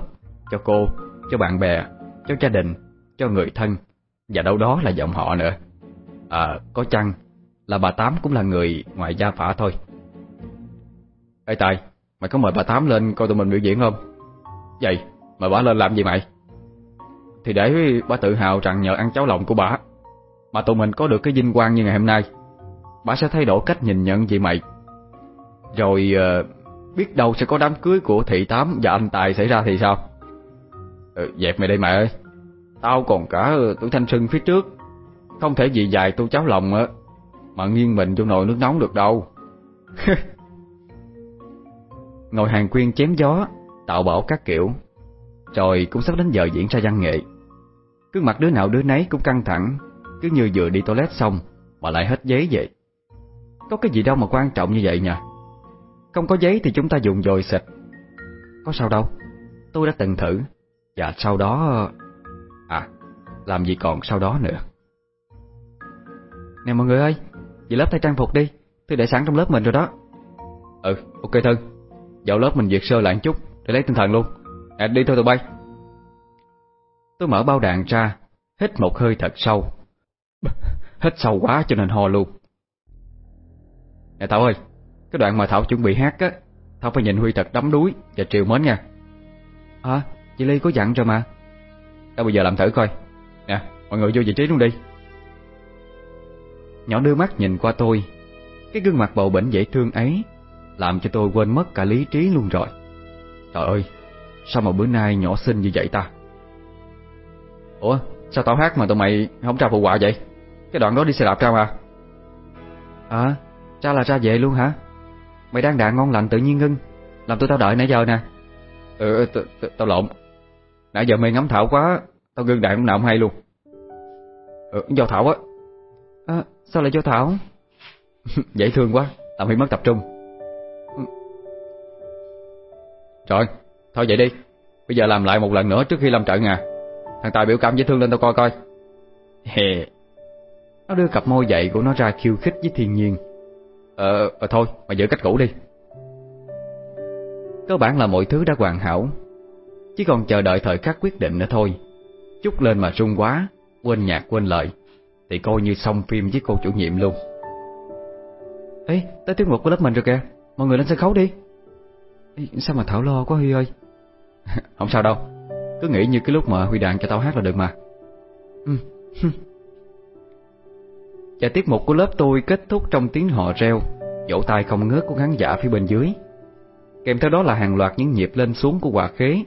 Cho cô, cho bạn bè Cho gia đình, cho người thân Và đâu đó là giọng họ nữa À, có chăng Là bà Tám cũng là người ngoại gia phả thôi Ê Tài Mày có mời bà Tám lên coi tụi mình biểu diễn không? Vậy, mời bà lên làm gì mày? Thì để bà tự hào rằng nhờ ăn cháo lòng của bà Mà tụi mình có được cái vinh quang như ngày hôm nay Bà sẽ thay đổi cách nhìn nhận về mày. Rồi uh, biết đâu sẽ có đám cưới của thị tám và anh Tài xảy ra thì sao? Ừ, Dẹp mày đây mẹ ơi. Tao còn cả tuổi thanh xuân phía trước. Không thể vì dài tôi cháo lòng á Mà nghiêng mình vô nồi nước nóng được đâu. *laughs* Ngồi hàng quyên chém gió Tạo bảo các kiểu Rồi cũng sắp đến giờ diễn ra văn nghệ. Cứ mặt đứa nào đứa nấy cũng căng thẳng, Cứ như vừa đi toilet xong Mà lại hết giấy vậy. Có cái gì đâu mà quan trọng như vậy nhỉ Không có giấy thì chúng ta dùng dồi xịt. Có sao đâu. Tôi đã từng thử. Và sau đó À Làm gì còn sau đó nữa. Nè mọi người ơi, Về lớp thay trang phục đi. Tôi để sẵn trong lớp mình rồi đó. Ừ ok Thân. Dạo lớp mình duyệt sơ lại chút, Để lấy tinh thần luôn. À đi thôi tụi bay. Tôi mở bao đạn ra, Hít một hơi thật sâu. *laughs* Hít sâu quá cho nên ho luôn. Nè Thảo ơi, Cái đoạn mà Thảo chuẩn bị hát á, Thảo phải nhìn Huy thật đắm đuối Và triều mến nha. À chị Ly có dặn rồi mà. Đâu bây giờ làm thử coi. Nè, mọi người vô vị trí luôn đi. Nhỏ đưa mắt nhìn qua tôi. Cái gương mặt bầu bỉnh dễ thương ấy Làm cho tôi quên mất cả lý trí luôn rồi. Trời ơi, Sao mà bữa nay nhỏ xinh như vậy ta? Ủa sao tao hát mà tụi mày không ra phụ họa vậy? Cái đoạn đó đi xe đạp ra mà À cha là ra về luôn hả? Mày đang đạn ngon lành tự nhiên ngưng. Làm tụi tao đợi nãy giờ nè. Ừ, ừ tao lộn. Nãy giờ mày ngắm Thảo quá Tao ngưng đạn lúc nào không hay luôn. Ừ do Thảo á. À, Sao lại do Thảo? *laughs* Dễ thương quá Làm bị mất tập trung. Ừ. Rồi Thôi vậy đi. Bây giờ làm lại một lần nữa trước khi làm trận à. Thằng Tài biểu cảm dễ thương lên tao coi coi. Hè. Nó đưa cặp môi dậy của nó ra khiêu khích với thiên nhiên. Ờ, ờ thôi mà giữ cách cũ đi. Cơ bản là mọi thứ đã hoàn hảo. Chỉ còn chờ đợi thời khắc quyết định nữa thôi. Chút lên mà rung quá Quên nhạc quên lời. Thì coi như xong phim với cô chủ nhiệm luôn. Ê, tới tiết mục của lớp mình rồi kìa. Mọi người lên sân khấu đi. Ê, Sao mà Thảo lo quá Huy ơi? *laughs* Không sao đâu. Cứ nghĩ như cái lúc mà Huy đàn cho tao hát là được mà. Ừ. *laughs* Và tiết mục của lớp tôi kết thúc trong tiếng hò reo Vỗ tay không ngớt của khán giả phía bên dưới. Kèm theo đó là hàng loạt những nhịp lên xuống của quả khế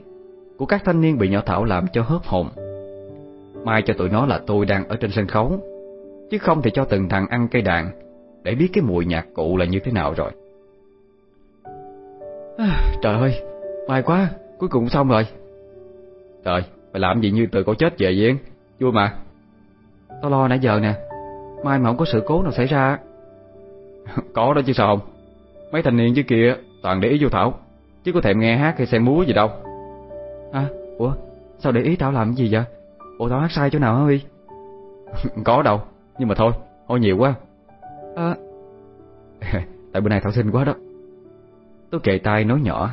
Của các thanh niên bị nhỏ Thảo làm cho hớp hồn. Mai cho tụi nó là tôi đang ở trên sân khấu Chứ không thì cho từng thằng ăn cây đàn Để biết cái mùi nhạc cụ là như thế nào rồi. À, *sighs* Trời ơi May quá Cuối cùng xong rồi Trời Mày làm gì như từ cổ chết về vậy? Vui mà. Tao lo nãy giờ nè Mai mà không có sự cố nào xảy ra *laughs* Có đó chứ sao không? Mấy thanh niên dưới kia toàn để ý vô Thảo Chứ có thèm nghe hát hay xem múa gì đâu. À Ủa Sao để ý Thảo làm gì vậy? Ủa Thảo hát sai chỗ nào hả Huy? *laughs* Có đâu Nhưng mà thôi Thôi nhiều quá. À. *laughs* Tại bữa nay Thảo xinh quá đó. Tôi kề tay nói nhỏ.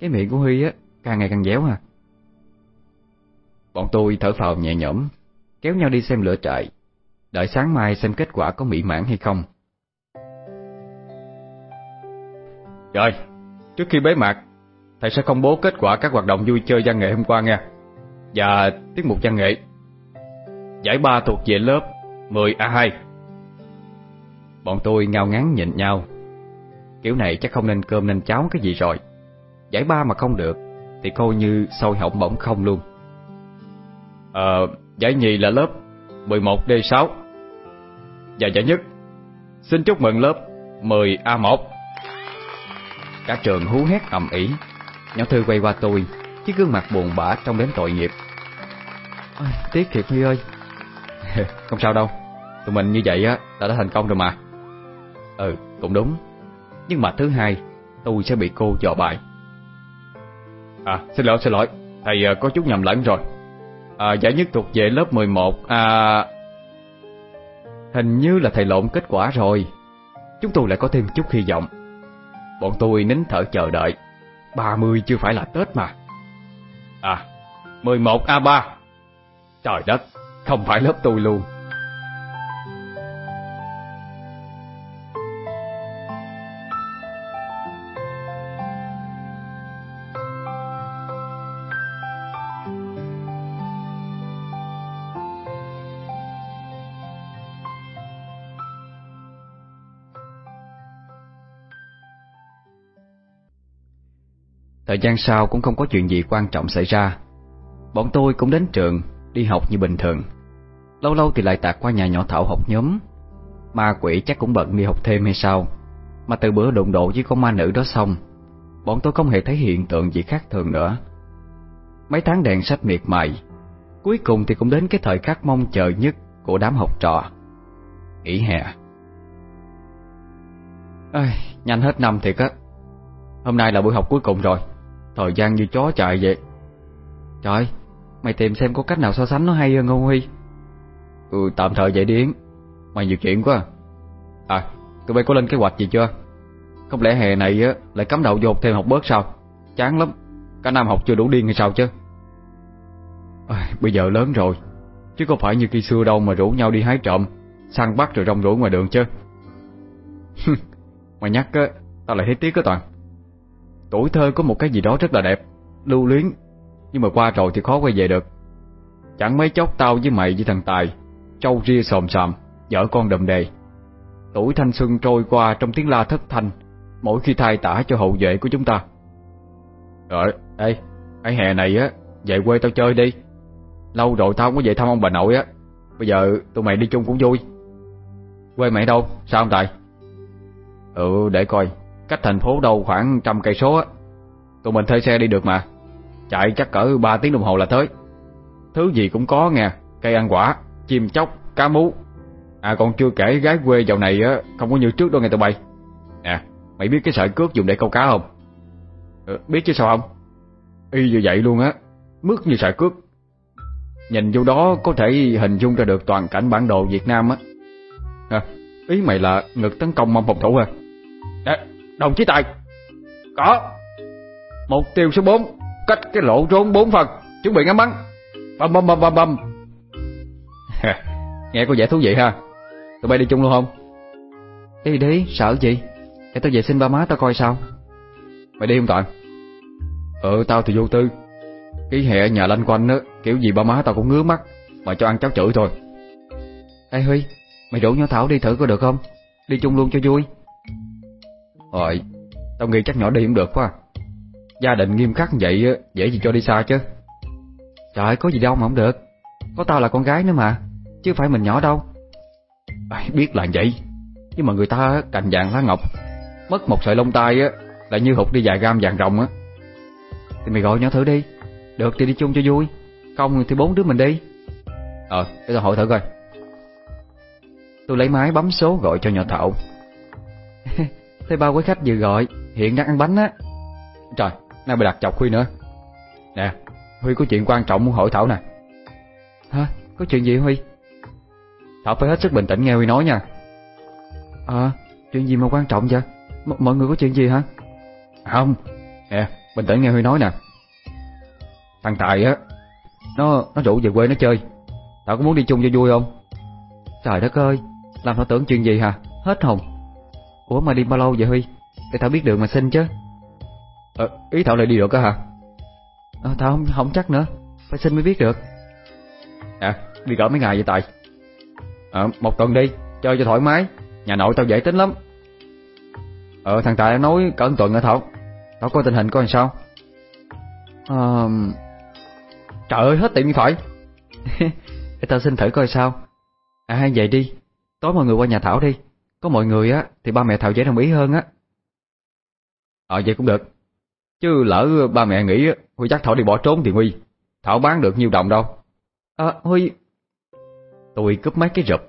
Cái miệng của Huy á Càng ngày càng dẻo à? Bọn tôi thở phào nhẹ nhõm Kéo nhau đi xem lửa trại. Đợi sáng mai xem kết quả có mỹ mãn hay không. Rồi, trước khi bế mạc Thầy sẽ công bố kết quả các hoạt động vui chơi văn nghệ hôm qua nha. Và tiết mục văn nghệ. Giải ba thuộc về lớp 10A2 Bọn tôi ngao ngán nhìn nhau. Kiểu này chắc không nên cơm nên cháo cái gì rồi. Giải ba mà không được thì coi như sôi hỏng bỗng không luôn. Ờ, giải nhì là lớp 11D6 Và giải nhất Xin chúc mừng lớp 10A1 Cả trường hú hét ầm ĩ. Nhỏ Thư quay qua tôi Với gương mặt buồn bã trong đến tội nghiệp. Ôi, Tiếc thiệt Huy ơi. *laughs* Không sao đâu Tụi mình như vậy á đã đã thành công rồi mà. Ừ cũng đúng. Nhưng mà thứ hai Tôi sẽ bị cô dò bài À xin lỗi xin lỗi. Thầy uh, có chút nhầm lẫn rồi. À, Giải nhất thuộc về lớp 11 À Hình như là thầy lộn kết quả rồi. Chúng tôi lại có thêm chút hy vọng. Bọn tôi nín thở chờ đợi. 30 chưa phải là Tết mà. À 11A3 Trời đất Không phải lớp tôi luôn. Thời gian sau cũng không có chuyện gì quan trọng xảy ra. Bọn tôi cũng đến trường Đi học như bình thường. Lâu lâu thì lại tạt qua nhà nhỏ Thảo học nhóm. Ma quỷ chắc cũng bận đi học thêm hay sao. Mà từ bữa đụng độ với con ma nữ đó xong Bọn tôi không hề thấy hiện tượng gì khác thường nữa. Mấy tháng đèn sách miệt mài Cuối cùng thì cũng đến cái thời khắc mong chờ nhất Của đám học trò. Nghỉ hè. Ây, Nhanh hết năm thiệt á. Hôm nay là buổi học cuối cùng rồi. Thời gian như chó chạy vậy. Trời Mày tìm xem có cách nào so sánh nó hay hơn không Huy? Ừ tạm thời vậy điến Mày nhiều chuyện quá. À tụi bay có lên kế hoạch gì chưa? Không lẽ hè này á lại cắm đầu dột thêm học bớt sao? Chán lắm. Cả năm học chưa đủ điên hay sao chứ? À, Bây giờ lớn rồi. Chứ có phải như khi xưa đâu mà rủ nhau đi hái trộm Săn bắt rồi rong rủi ngoài đường chứ? *laughs* Mày nhắc á Tao lại thấy tiếc á Toàn. Tuổi thơ có một cái gì đó rất là đẹp Lưu luyến Nhưng mà qua rồi thì khó quay về được. Chẳng mấy chốc tao với mày với thằng Tài Trâu ria sòm sòm, Vợ con đầm đề. Tuổi thanh xuân trôi qua trong tiếng la thất thanh Mỗi khi thay tả cho hậu vệ của chúng ta. Rồi, đây Cái hè này á Về quê tao chơi đi. Lâu rồi tao không có về thăm ông bà nội á Bây giờ tụi mày đi chung cũng vui. Quê mày đâu, sao không Tài? Ừ, để coi. Cách thành phố đâu khoảng trăm cây số á. Tụi mình thuê xe đi được mà. Chạy chắc cỡ 3 tiếng đồng hồ là tới. Thứ gì cũng có nghe Cây ăn quả, chim chóc, cá mú. À còn chưa kể gái quê dạo này á Không có như trước đâu nghe tụi bay. Nè, mày biết cái sợi cước dùng để câu cá không? Ừ, biết chứ sao không? Y như vậy luôn á Mướt như sợi cước. Nhìn vô đó có thể hình dung ra được toàn cảnh bản đồ Việt Nam á. À, Ý mày là ngực tấn công mong phòng thủ à? Nè, Đồng chí Tài. Có. Mục tiêu số 4 Cách cái lỗ trốn 4 phần. Chuẩn bị ngắm bắn. Bầm bầm bầm bầm bầm. Nghe có vẻ thú vị ha. Tụi bay đi chung luôn không? Đi đi. Sợ gì? Để tao về xin ba má tao coi sao. Mày đi không Toàn Ừ tao thì vô tư. Cái hè nhà lanh quanh á Kiểu gì ba má tao cũng ngứa mắt Mà cho ăn cháo chửi thôi. Ê Huy Mày rủ nhỏ Thảo đi thử có được không? Đi chung luôn cho vui rồi, Tao nghĩ chắc nhỏ đi cũng được quá. Gia đình nghiêm khắc vậy Dễ gì cho đi xa chứ. Trời có gì đâu mà không được. Có tao là con gái nữa mà Chứ phải mình nhỏ đâu. À, Biết là vậy. Nhưng mà người ta cành vàng lá ngọc Mất một sợi lông tai á Là như hụt đi vài gam vàng rồng á. Thì mày gọi nhỏ thử đi. Được thì đi chung cho vui. Không thì bốn đứa mình đi. Ờ để tao hỏi thử coi. Tôi lấy máy bấm số gọi cho nhỏ Thảo. *laughs* Thấy bao quý khách vừa gọi Hiện đang ăn bánh á Trời, nay mày đặt chọc Huy nữa Nè, Huy có chuyện quan trọng muốn hỏi Thảo nè Hả? Có chuyện gì Huy? Thảo phải hết sức bình tĩnh nghe Huy nói nha À, chuyện gì mà quan trọng vậy? M mọi người có chuyện gì hả? Không, nè, bình tĩnh nghe Huy nói nè Thằng Tài á Nó nó rủ về quê nó chơi Thảo có muốn đi chung cho vui không? Trời đất ơi, làm Thảo tưởng chuyện gì hả? Hết hồn Ủa mà đi bao lâu vậy Huy? Để Thảo biết được mà xin chứ Ờ, ý Thảo lại đi được á hả? À, Thảo không, không chắc nữa Phải xin mới biết được À, đi cỡ mấy ngày vậy Tài? Ờ, một tuần đi, chơi cho thoải mái Nhà nội tao dễ tính lắm Ờ, thằng Tài nói cỡ tuần hả Thảo? Thảo coi tình hình coi làm sao? Ờ... Trời ơi, hết tiệm điện thoại *laughs* Để tao xin thử coi sao À vậy đi Tối mọi người qua nhà Thảo đi Có mọi người á Thì ba mẹ Thảo dễ đồng ý hơn á. Ờ vậy cũng được. Chứ lỡ ba mẹ nghĩ Huy chắc Thảo đi bỏ trốn thì Huy. Thảo bán được nhiêu đồng đâu. À Huy. Tôi cướp mấy cái rụp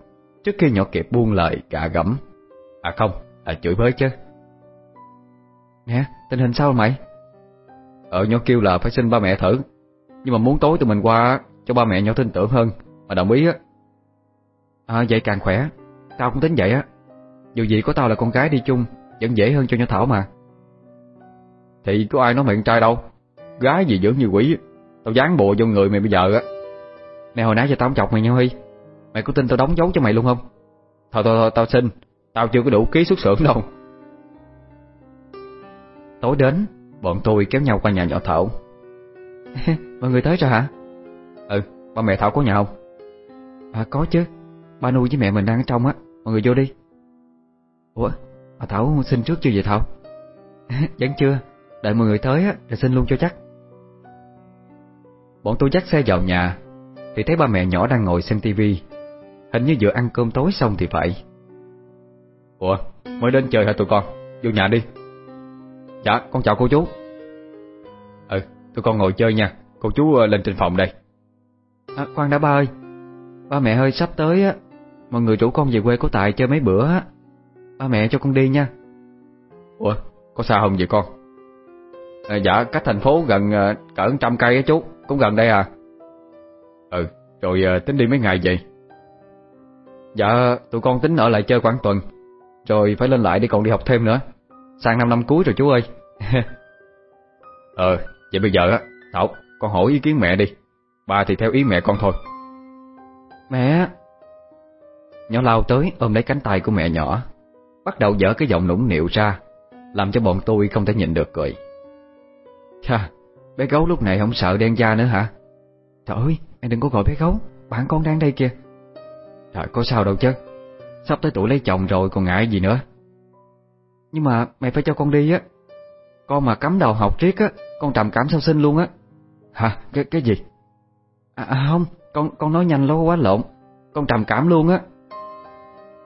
Trước khi nhỏ kịp buông lời cả gẫm. À không, là chửi bới chứ. Nè, tình hình sao mày? Ờ nhỏ kêu là phải xin ba mẹ thử. Nhưng mà muốn tối tụi mình qua Cho ba mẹ nhỏ tin tưởng hơn Mà đồng ý á. À vậy càng khỏe. Tao cũng tính vậy á dù gì có tao là con gái đi chung Vẫn dễ hơn cho nhỏ Thảo mà. Thì có ai nói mày con trai đâu? Gái gì dưỡng như quỷ. Tao dán bộ vô người mày bây giờ á. Nè hồi nãy giờ tao không chọc mày nha Huy. Mày có tin tao đóng dấu cho mày luôn không? Thôi thôi, thôi tao xin. Tao chưa có đủ ký xuất xưởng đâu. Tối đến Bọn tôi kéo nhau qua nhà nhỏ Thảo. *laughs* Mọi người tới rồi hả? Ừ ba mẹ Thảo có nhà không? À có chứ. Ba nuôi với mẹ mình đang ở trong á. Mọi người vô đi. Ủa? Bà Thảo xin trước chưa vậy Thảo? *laughs* Vẫn chưa. Đợi mọi người tới á Rồi xin luôn cho chắc. Bọn tôi dắt xe vào nhà Thì thấy ba mẹ nhỏ đang ngồi xem tivi Hình như vừa ăn cơm tối xong thì phải. Ủa? Mới đến chơi hả tụi con? Vô nhà đi. Dạ con chào cô chú. Ừ tụi con ngồi chơi nha. Cô chú ờ, lên trên phòng đây. À, Khoan đã ba ơi. Ba mẹ ơi sắp tới á. Mọi người rủ con về quê của Tài chơi mấy bữa á Ba mẹ cho con đi nha. Ủa có xa không vậy con? À, Dạ cách thành phố gần uh, cỡ trăm cây á chú Cũng gần đây à. Ừ rồi uh, tính đi mấy ngày vậy? Dạ tụi con tính ở lại chơi khoảng tuần Rồi phải lên lại đi còn đi học thêm nữa. Sang năm năm cuối rồi chú ơi. *laughs* Ờ vậy bây giờ á Thảo con hỏi ý kiến mẹ đi. Ba thì theo ý mẹ con thôi. Mẹ Nhỏ lao tới ôm lấy cánh tay của mẹ nhỏ Bắt đầu dở cái giọng nũng nịu ra Làm cho bọn tôi không thể nhịn được cười. Chà Bé gấu lúc này không sợ đen da nữa hả? Trời ơi em đừng có gọi bé gấu Bạn con đang đây kìa. Trời có sao đâu chứ. Sắp tới tuổi lấy chồng rồi còn ngại gì nữa. Nhưng mà mày phải cho con đi á. Con mà cắm đầu học triết á Con trầm cảm sau sinh luôn á. Hả cái cái gì? À, à không con con nói nhanh lố quá lộn. Con trầm cảm luôn á.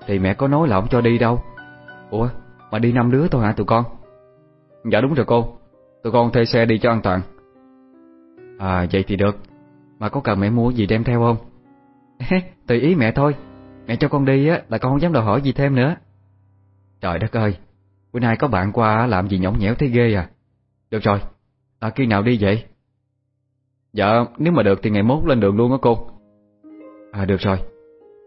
Thì mẹ có nói là không cho đi đâu. Ủa, mà đi năm đứa thôi hả tụi con? Dạ đúng rồi cô. Tụi con thuê xe đi cho an toàn. À vậy thì được. Mà có cần mẹ mua gì đem theo không? *laughs* Tùy ý mẹ thôi. Mẹ cho con đi á, là con không dám đòi hỏi gì thêm nữa. Trời đất ơi, Bữa nay có bạn qua làm gì nhõng nhẽo thế ghê à. Được rồi À khi nào đi vậy? Dạ nếu mà được thì ngày mốt lên đường luôn á cô. À được rồi.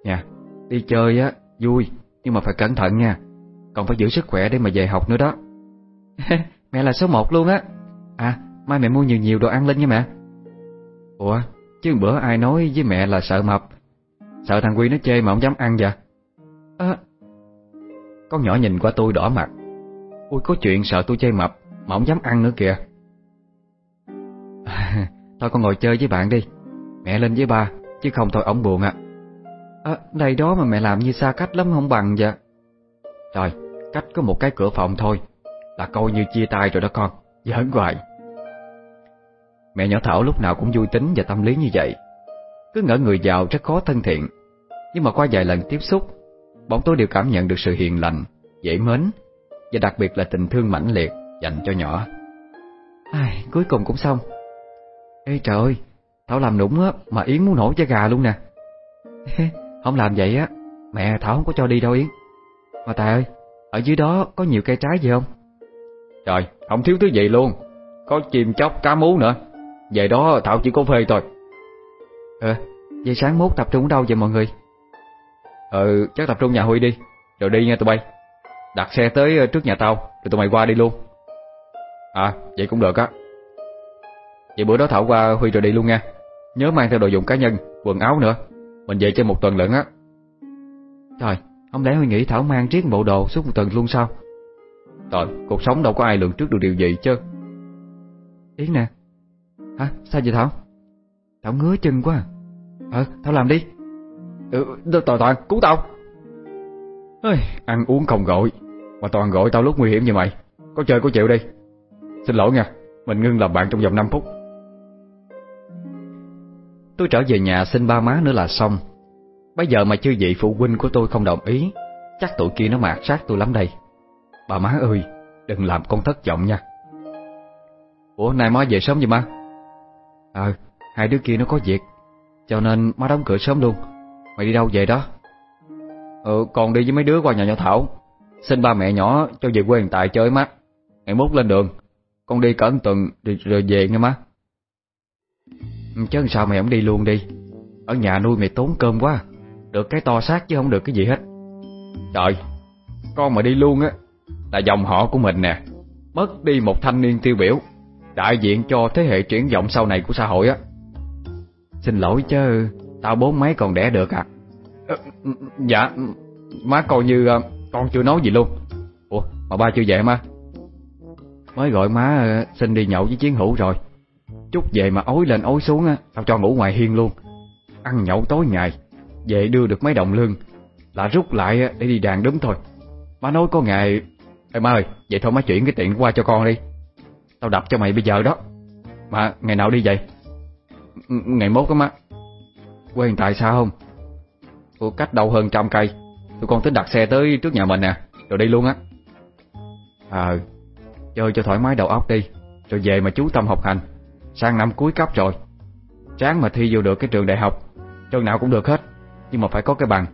Nha, Đi chơi á, vui, Nhưng mà phải cẩn thận nha. Còn phải giữ sức khỏe để mà về học nữa đó. *laughs* Mẹ là số một luôn á. À mai mẹ mua nhiều nhiều đồ ăn lên nha mẹ. Ủa Chứ bữa ai nói với mẹ là sợ mập? Sợ thằng Quy nó chê mà không dám ăn vậy? À. Con nhỏ nhìn qua tôi đỏ mặt. Ui có chuyện sợ tôi chê mập Mà không dám ăn nữa kìa. À, *laughs* Thôi con ngồi chơi với bạn đi. Mẹ lên với ba Chứ không thôi ổng buồn à. à Đây đó mà mẹ làm như xa cách lắm không bằng vậy. Trời Cách có một cái cửa phòng thôi Là coi như chia tay rồi đó con Giỡn hoài. Mẹ nhỏ Thảo lúc nào cũng vui tính và tâm lý như vậy. Cứ ngỡ người giàu rất khó thân thiện Nhưng mà qua vài lần tiếp xúc Bọn tôi đều cảm nhận được sự hiền lành Dễ mến Và đặc biệt là tình thương mãnh liệt Dành cho nhỏ. Ai, Cuối cùng cũng xong. Ê trời ơi Thảo làm nũng á Mà Yến muốn nổ cho gà luôn nè. *laughs* Không làm vậy á Mẹ Thảo không có cho đi đâu Yến. Mà Tài ơi ở dưới đó có nhiều cây trái gì không? Trời không thiếu thứ gì luôn. Có chim chóc cá mú nữa. Về đó Thảo chỉ có phê thôi. Ờ Vậy sáng mốt tập trung ở đâu vậy mọi người? Ừ chắc tập trung nhà Huy đi. Rồi đi nha tụi bay. Đặt xe tới ờ, trước nhà tao Rồi tụi mày qua đi luôn. À vậy cũng được á. Vậy bữa đó Thảo qua Huy rồi đi luôn nha. Nhớ mang theo đồ dụng cá nhân Quần áo nữa. Mình về chơi một tuần lận á. Trời Không lẽ Huy nghĩ Thảo mang riết bộ đồ suốt một tuần luôn sao? Trời cuộc sống đâu có ai lường trước được điều gì chứ. Yến nè. Hả? Sao vậy Thảo? Thảo ngứa chân quá à. Ờ Thảo làm đi. Ừ, Toàn Toàn cứu tao. Ê, Ăn uống không gọi. Mà Toàn gọi tao lúc nguy hiểm như mày. Có chơi có chịu đi. Xin lỗi nha Mình ngưng làm bạn trong vòng 5 phút. Tôi trở về nhà xin ba má nữa là xong Bây giờ mà chưa vị phụ huynh của tôi không đồng ý Chắc tụi kia nó mạt sát tôi lắm đây. Bà má ơi Đừng làm con thất vọng nha. Ủa nay má về sớm vậy má? Ờ Hai đứa kia nó có việc Cho nên má đóng cửa sớm luôn. Mày đi đâu về đó? Ừ còn đi với mấy đứa qua nhà nhỏ Thảo. Xin ba mẹ nhỏ cho về quê hiện tại chơi má. Ngày mốt lên đường. Con đi cỡ tuần rồi, rồi về nghe má. Ừ, chứ sao mày không đi luôn đi. Ở nhà nuôi mày tốn cơm quá. Được cái to xác chứ không được cái gì hết. Trời Con mà đi luôn á Là dòng họ của mình nè. Mất đi một thanh niên tiêu biểu Đại diện cho thế hệ triển vọng sau này của xã hội á. Xin lỗi chứ Tao bốn mấy còn đẻ được à. Ờ, Dạ Má coi như ờ, con chưa nói gì luôn. Ủa mà ba chưa về má? Mới gọi má ờ, xin đi nhậu với chiến hữu rồi. Chút về mà ối lên ối xuống á Tao cho ngủ ngoài hiên luôn. Ăn nhậu tối ngày. Về đưa được mấy đồng lương. Là rút lại để đi đàn đúng thôi. Má nói có ngày, Ê, má ơi, Vậy thôi má chuyển cái tiền qua cho con đi. Tao đập cho mày bây giờ đó. Mà ngày nào đi vậy? Ngày mốt đó má. Quê hiện tại sao không? Ủa, cách đâu hơn trăm cây. Tụi con tính đặt xe tới trước nhà mình nè, Rồi đi luôn á. Ờ Chơi cho thoải mái đầu óc đi, Rồi về mà chú tâm học hành. Sang năm cuối cấp rồi. Tráng mà thi vô được cái trường đại học Trường nào cũng được hết. Nhưng mà phải có cái bằng.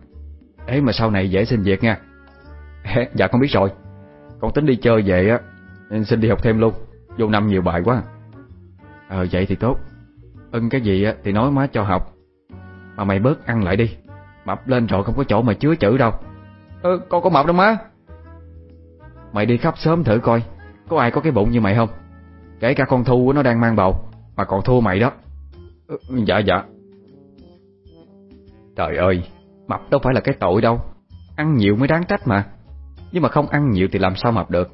Đấy mà sau này dễ xin việc nha. Dạ con biết rồi. Con tính đi chơi về á Nên xin đi học thêm luôn. Vô năm nhiều bài quá. Ờ vậy thì tốt. Ưng cái gì á thì nói má cho học. Mà mày bớt ăn lại đi. Mập lên rồi không có chỗ mà chứa chữ đâu. Ừ con có mập đâu má. Mày đi khắp sớm thử coi Có ai có cái bụng như mày không? Kể cả con Thu nó đang mang bầu Mà còn thua mày đó. Ừ, Dạ dạ. Trời ơi Mập đâu phải là cái tội đâu. Ăn nhiều mới đáng trách mà. Nhưng mà không ăn nhiều thì làm sao mập được?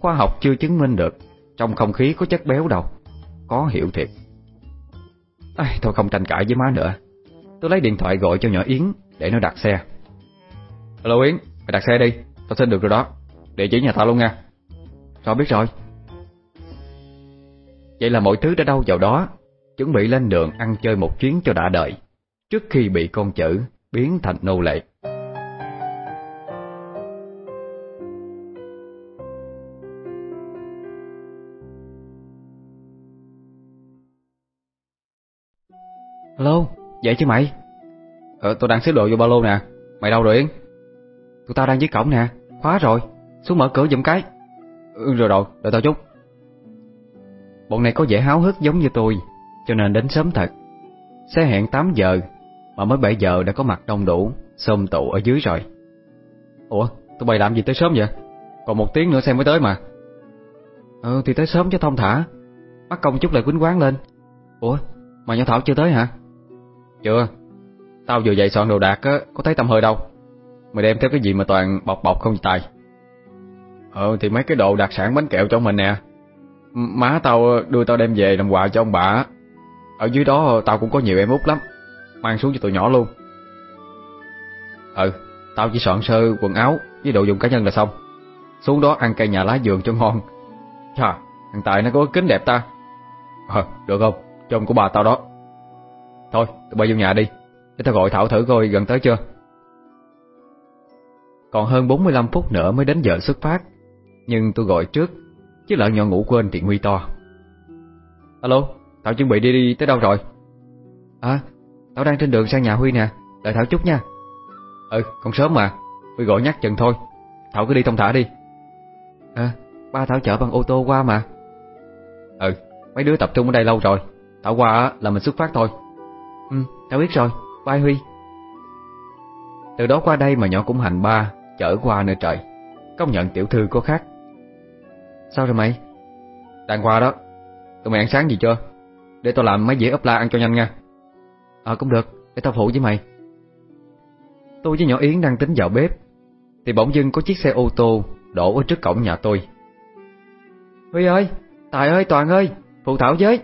Khoa học chưa chứng minh được Trong không khí có chất béo đâu. Có hiểu thiệt. À, Thôi không tranh cãi với má nữa. Tôi lấy điện thoại gọi cho nhỏ Yến Để nó đặt xe. Hello Yến, mày đặt xe đi. Tao xin được rồi đó. Địa chỉ nhà tao luôn nha. Sao biết rồi? Vậy là mọi thứ đã đâu vào đó. Chuẩn bị lên đường ăn chơi một chuyến cho đã đợi Trước khi bị con chữ biến thành nô lệ. Alo, vậy chứ mày? Ờ, tôi đang xếp đồ vô ba lô nè. Mày đâu rồi Yến? Tụi tao đang dưới cổng nè, khóa rồi. Xuống mở cửa giùm cái. Ừ, rồi rồi, đợi tao chút. Bọn này có vẻ háo hức giống như tôi Cho nên đến sớm thật. Xe hẹn 8 giờ mà mới 7 giờ đã có mặt đông đủ Xôm tụ ở dưới rồi. Ủa, tụi bay làm gì tới sớm vậy? Còn một tiếng nữa xem mới tới mà. Ừ thì tới sớm cho thông thả. Bắt công chút lại quýnh quán lên. Ủa, mà nhỏ Thảo chưa tới hả? Chưa. Tao vừa dậy soạn đồ đạc á, có thấy tâm hơi đâu. Mày đem theo cái gì mà toàn bọc bọc không tài? Ờ thì mấy cái đồ đặc sản bánh kẹo cho mình nè. Má tao đưa tao đem về làm quà cho ông bà. Ở dưới đó tao cũng có nhiều em út lắm. Mang xuống cho tụi nhỏ luôn. Ừ Tao chỉ soạn sơ quần áo với đồ dùng cá nhân là xong. Xuống đó ăn cây nhà lá vườn cho ngon. Chà, thằng Tài nó có kính đẹp ta. Ờ, được không? Chồng của bà tao đó. Thôi, tụi bay vô nhà đi. Để tao gọi Thảo thử coi gần tới chưa. Còn hơn 45 phút nữa mới đến giờ xuất phát. Nhưng tôi gọi trước Chứ lỡ nhỏ ngủ quên thì nguy to. Alo, tao chuẩn bị đi đi tới đâu rồi? À, Tao đang trên đường sang nhà Huy nè Đợi Thảo chút nha. Ừ, còn sớm mà Huy gọi nhắc chừng thôi. Thảo cứ đi thông thả đi. À, ba Thảo chở bằng ô tô qua mà. Ừ, mấy đứa tập trung ở đây lâu rồi. Thảo qua là mình xuất phát thôi. Ừ, tao biết rồi, bye Huy. Từ đó qua đây mà nhỏ cũng hành ba Chở qua nơi trời. Công nhận tiểu thư có khác. Sao rồi mày? Đang qua đó. Tụi mày ăn sáng gì chưa? Để tao làm mấy dĩa ốp la ăn cho nhanh nha. Ờ cũng được, để tao phụ với mày. Tôi với nhỏ Yến đang tính vào bếp Thì bỗng dưng có chiếc xe ô tô Đổ ở trước cổng nhà tôi. Huy ơi, Tài ơi, Toàn ơi Phụ Thảo với.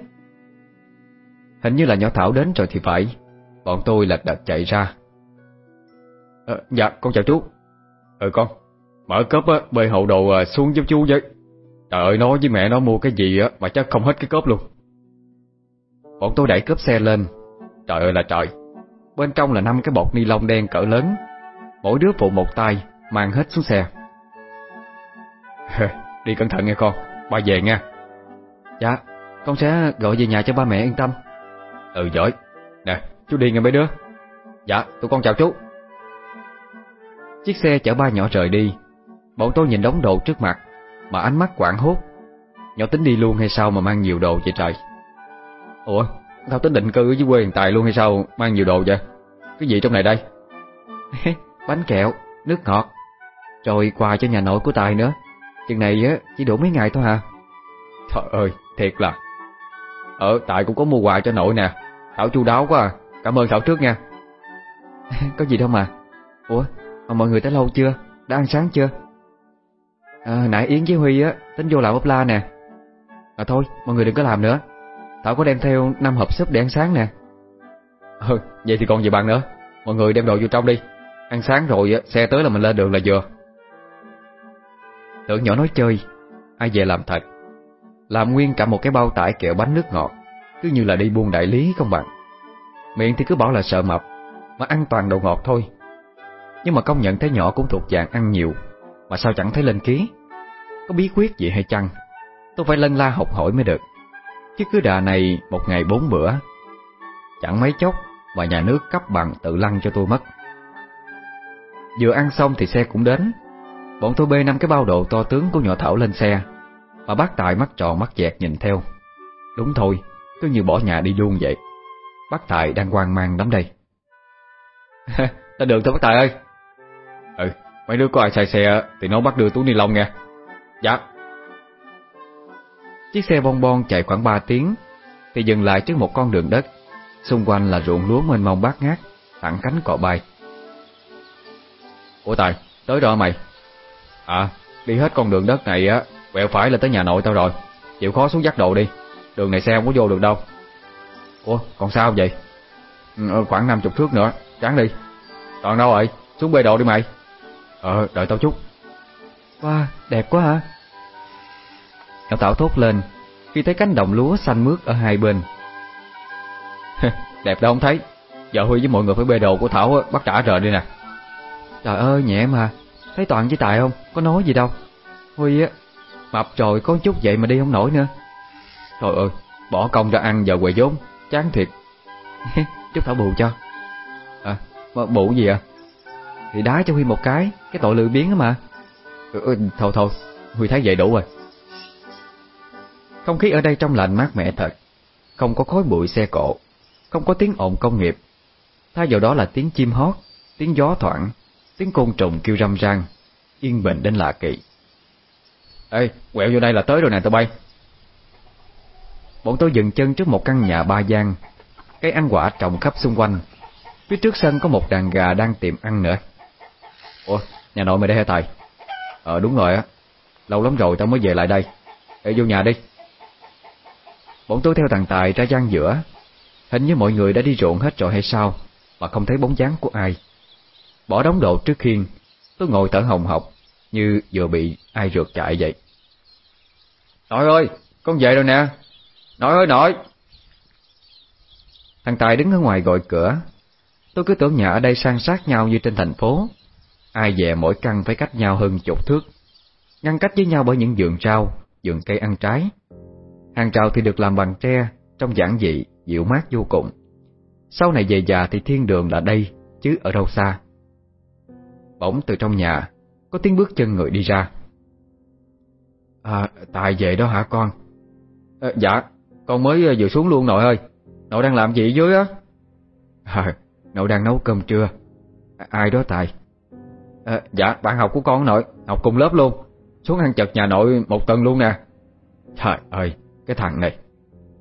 Hình như là nhỏ Thảo đến rồi thì phải Bọn tôi lật đật chạy ra. À, Dạ con chào chú. Ừ con. Mở cốp á, hậu đồ à, xuống giúp chú với. Trời ơi nó với mẹ nó mua cái gì á Mà chắc không hết cái cốp luôn. Bọn tôi đẩy cốp xe lên Trời ơi là trời. Bên trong là năm cái bột ni lông đen cỡ lớn. Mỗi đứa phụ một tay, Mang hết xuống xe. *laughs* Đi cẩn thận nghe con, Ba về nha. Dạ Con sẽ gọi về nhà cho ba mẹ yên tâm. Ừ giỏi. Nè, chú đi nghe mấy đứa. Dạ tụi con chào chú. Chiếc xe chở ba nhỏ rời đi. Bọn tôi nhìn đống đồ trước mặt, Mà ánh mắt quảng hốt. Nhỏ tính đi luôn hay sao mà mang nhiều đồ vậy trời? Ủa Tao tính định cư với quê hiện tại luôn hay sao? Mang nhiều đồ vậy? Cái gì trong này đây? Bánh kẹo, nước ngọt. Rồi quà cho nhà nội của Tài nữa. Chừng này á chỉ đủ mấy ngày thôi hả? Trời ơi thiệt là. Ờ Tài cũng có mua quà cho nội nè. Thảo chu đáo quá à. Cảm ơn Thảo trước nha. Có gì đâu mà. Ủa mà mọi người tới lâu chưa? Đã ăn sáng chưa? À, Nãy Yến với Huy á tính vô làm ốp la nè. À thôi mọi người đừng có làm nữa tao có đem theo năm hộp súp để ăn sáng nè. Ừ vậy thì còn gì bằng nữa. Mọi người đem đồ vô trong đi. Ăn sáng rồi xe tới là mình lên đường là vừa. Tưởng nhỏ nói chơi, Ai về làm thật Làm nguyên cả một cái bao tải kẹo bánh nước ngọt, Cứ như là đi buôn đại lý không bạn Miệng thì cứ bảo là sợ mập, Mà ăn toàn đồ ngọt thôi. Nhưng mà công nhận thấy nhỏ cũng thuộc dạng ăn nhiều, Mà sao chẳng thấy lên ký? Có bí quyết gì hay chăng? Tôi phải lân la học hỏi mới được. Chứ cứ đà này một ngày bốn bữa. Chẳng mấy chốc Mà nhà nước cấp bằng tự lăn cho tôi mất. Vừa ăn xong thì xe cũng đến. Bọn tôi bê năm cái bao đồ to tướng của nhỏ Thảo lên xe. Mà bác Tài mắt tròn mắt dẹt nhìn theo. Đúng thôi, cứ như bỏ nhà đi luôn vậy. Bác Tài đang hoang mang lắm đây. *laughs* Ta được thôi bác Tài ơi. Ừ, mấy đứa có ai xài xe Thì nó bắt đưa túi ni lông nha Dạ Chiếc xe bon bon chạy khoảng 3 tiếng Thì dừng lại trước một con đường đất. Xung quanh là ruộng lúa mênh mông bát ngát Thẳng cánh cọ bay. Ủa Tài, tới rồi mày. À, đi hết con đường đất này á Quẹo phải là tới nhà nội tao rồi. Chịu khó xuống dắt đồ đi. Đường này xe không có vô được đâu. Ủa, còn sao vậy? Ừ, ờ, Khoảng 50 thước nữa, chán đi. Toàn đâu rồi, xuống bê đồ đi mày. Ờ, đợi tao chút. Wow, đẹp quá hả? Nhỏ Tảo thốt lên Khi thấy cánh đồng lúa xanh mướt ở hai bên. *laughs* Đẹp đâu không thấy? Giờ Huy với mọi người phải bê đồ của Thảo bắt trả rời đi nè. Trời ơi nhẹ mà. Thấy Toàn với Tài không? Có nói gì đâu. Huy á Mập rồi có chút vậy mà đi không nổi nữa. Trời ơi Bỏ công ra ăn giờ quậy vốn Chán thiệt. *laughs* Chút Thảo bù cho. À bù gì à? Thì đá cho Huy một cái Cái tội lười biến á mà. Ừ, ừ, Thôi thôi. Huy thấy vậy đủ rồi. Không khí ở đây trong lành mát mẻ thật. Không có khói bụi xe cộ. Không có tiếng ồn công nghiệp. Thay vào đó là tiếng chim hót Tiếng gió thoảng Tiếng côn trùng kêu râm ran Yên bình đến lạ kỳ. Ê, quẹo vô đây là tới rồi nè tụi bay. Bọn tôi dừng chân trước một căn nhà ba gian. Cây ăn quả trồng khắp xung quanh. Phía trước sân có một đàn gà đang tìm ăn nữa. Ủa, nhà nội mày đây hả Tài? Ờ đúng rồi á. Lâu lắm rồi tao mới về lại đây. Ê vô nhà đi. Bọn tôi theo thằng Tài ra gian giữa. Hình như mọi người đã đi ruộng hết rồi hay sao Mà không thấy bóng dáng của ai. Bỏ đống đồ trước khiên Tôi ngồi thở hồng hộc Như vừa bị ai rượt chạy vậy. Nội ơi Con về rồi nè. Nội ơi nội Thằng Tài đứng ở ngoài gọi cửa. Tôi cứ tưởng nhà ở đây san sát nhau như trên thành phố. Ai về mỗi căn phải cách nhau hơn chục thước. Ngăn cách với nhau bởi những vườn rau Vườn cây ăn trái Hàng rào thì được làm bằng tre Trong giản dị, dịu mát vô cùng. Sau này về già thì thiên đường là đây Chứ ở đâu xa. Bỗng từ trong nhà Có tiếng bước chân người đi ra. À, Tài về đó hả con? À, dạ, con mới ờ, vừa xuống luôn nội ơi. Nội đang làm gì dưới á? À, nội đang nấu cơm trưa. À, Ai đó Tài? À, dạ, bạn học của con nội Học cùng lớp luôn. Xuống ăn chật nhà nội một tuần luôn nè. Trời ơi, cái thằng này.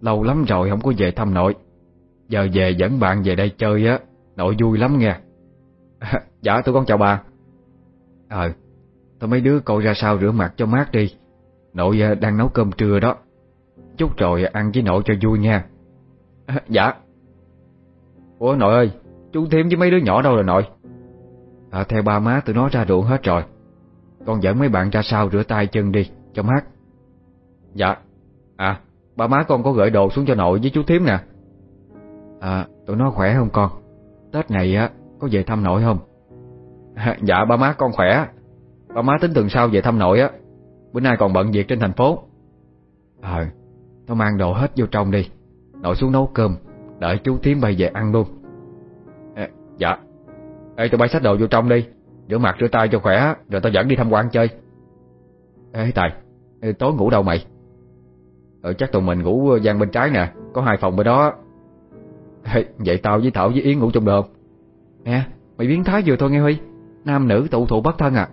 Lâu lắm rồi không có về thăm nội. Giờ về dẫn bạn về đây chơi á Nội vui lắm nghe. À, *laughs* Dạ tôi con chào bà. Ờ Tôi mấy đứa coi ra sao rửa mặt cho mát đi. Nội ờ, đang nấu cơm trưa đó. Chút rồi ăn với nội cho vui nha *laughs* à, Dạ. Ủa nội ơi Chú thêm với mấy đứa nhỏ đâu rồi nội? À theo ba má tụi nó ra ruộng hết rồi. Con dẫn mấy bạn ra sau rửa tay chân đi Cho mát. Dạ. À ba má con có gửi đồ xuống cho nội với chú thím nè. À tụi nó khỏe không con? Tết này á có về thăm nội không? À, *laughs* Dạ ba má con khỏe. Ba má tính tuần sau về thăm nội á. Bữa nay còn bận việc trên thành phố. Ờ à, Nó mang đồ hết vô trong đi. Nội xuống nấu cơm Đợi chú thím bay về ăn luôn. À, Dạ. Ê tụi bay xách đồ vô trong đi. Rửa mặt rửa tay cho khỏe Rồi tao dẫn đi tham quan chơi. Ê Tài Tối ngủ đâu mày? Ờ chắc tụi mình ngủ ờ, gian bên trái nè Có hai phòng bên đó. Ê, Vậy tao với Thảo với Yến ngủ trong được Nè mày biến thái vừa thôi nghe Huy. Nam nữ tụ thụ bất thân à.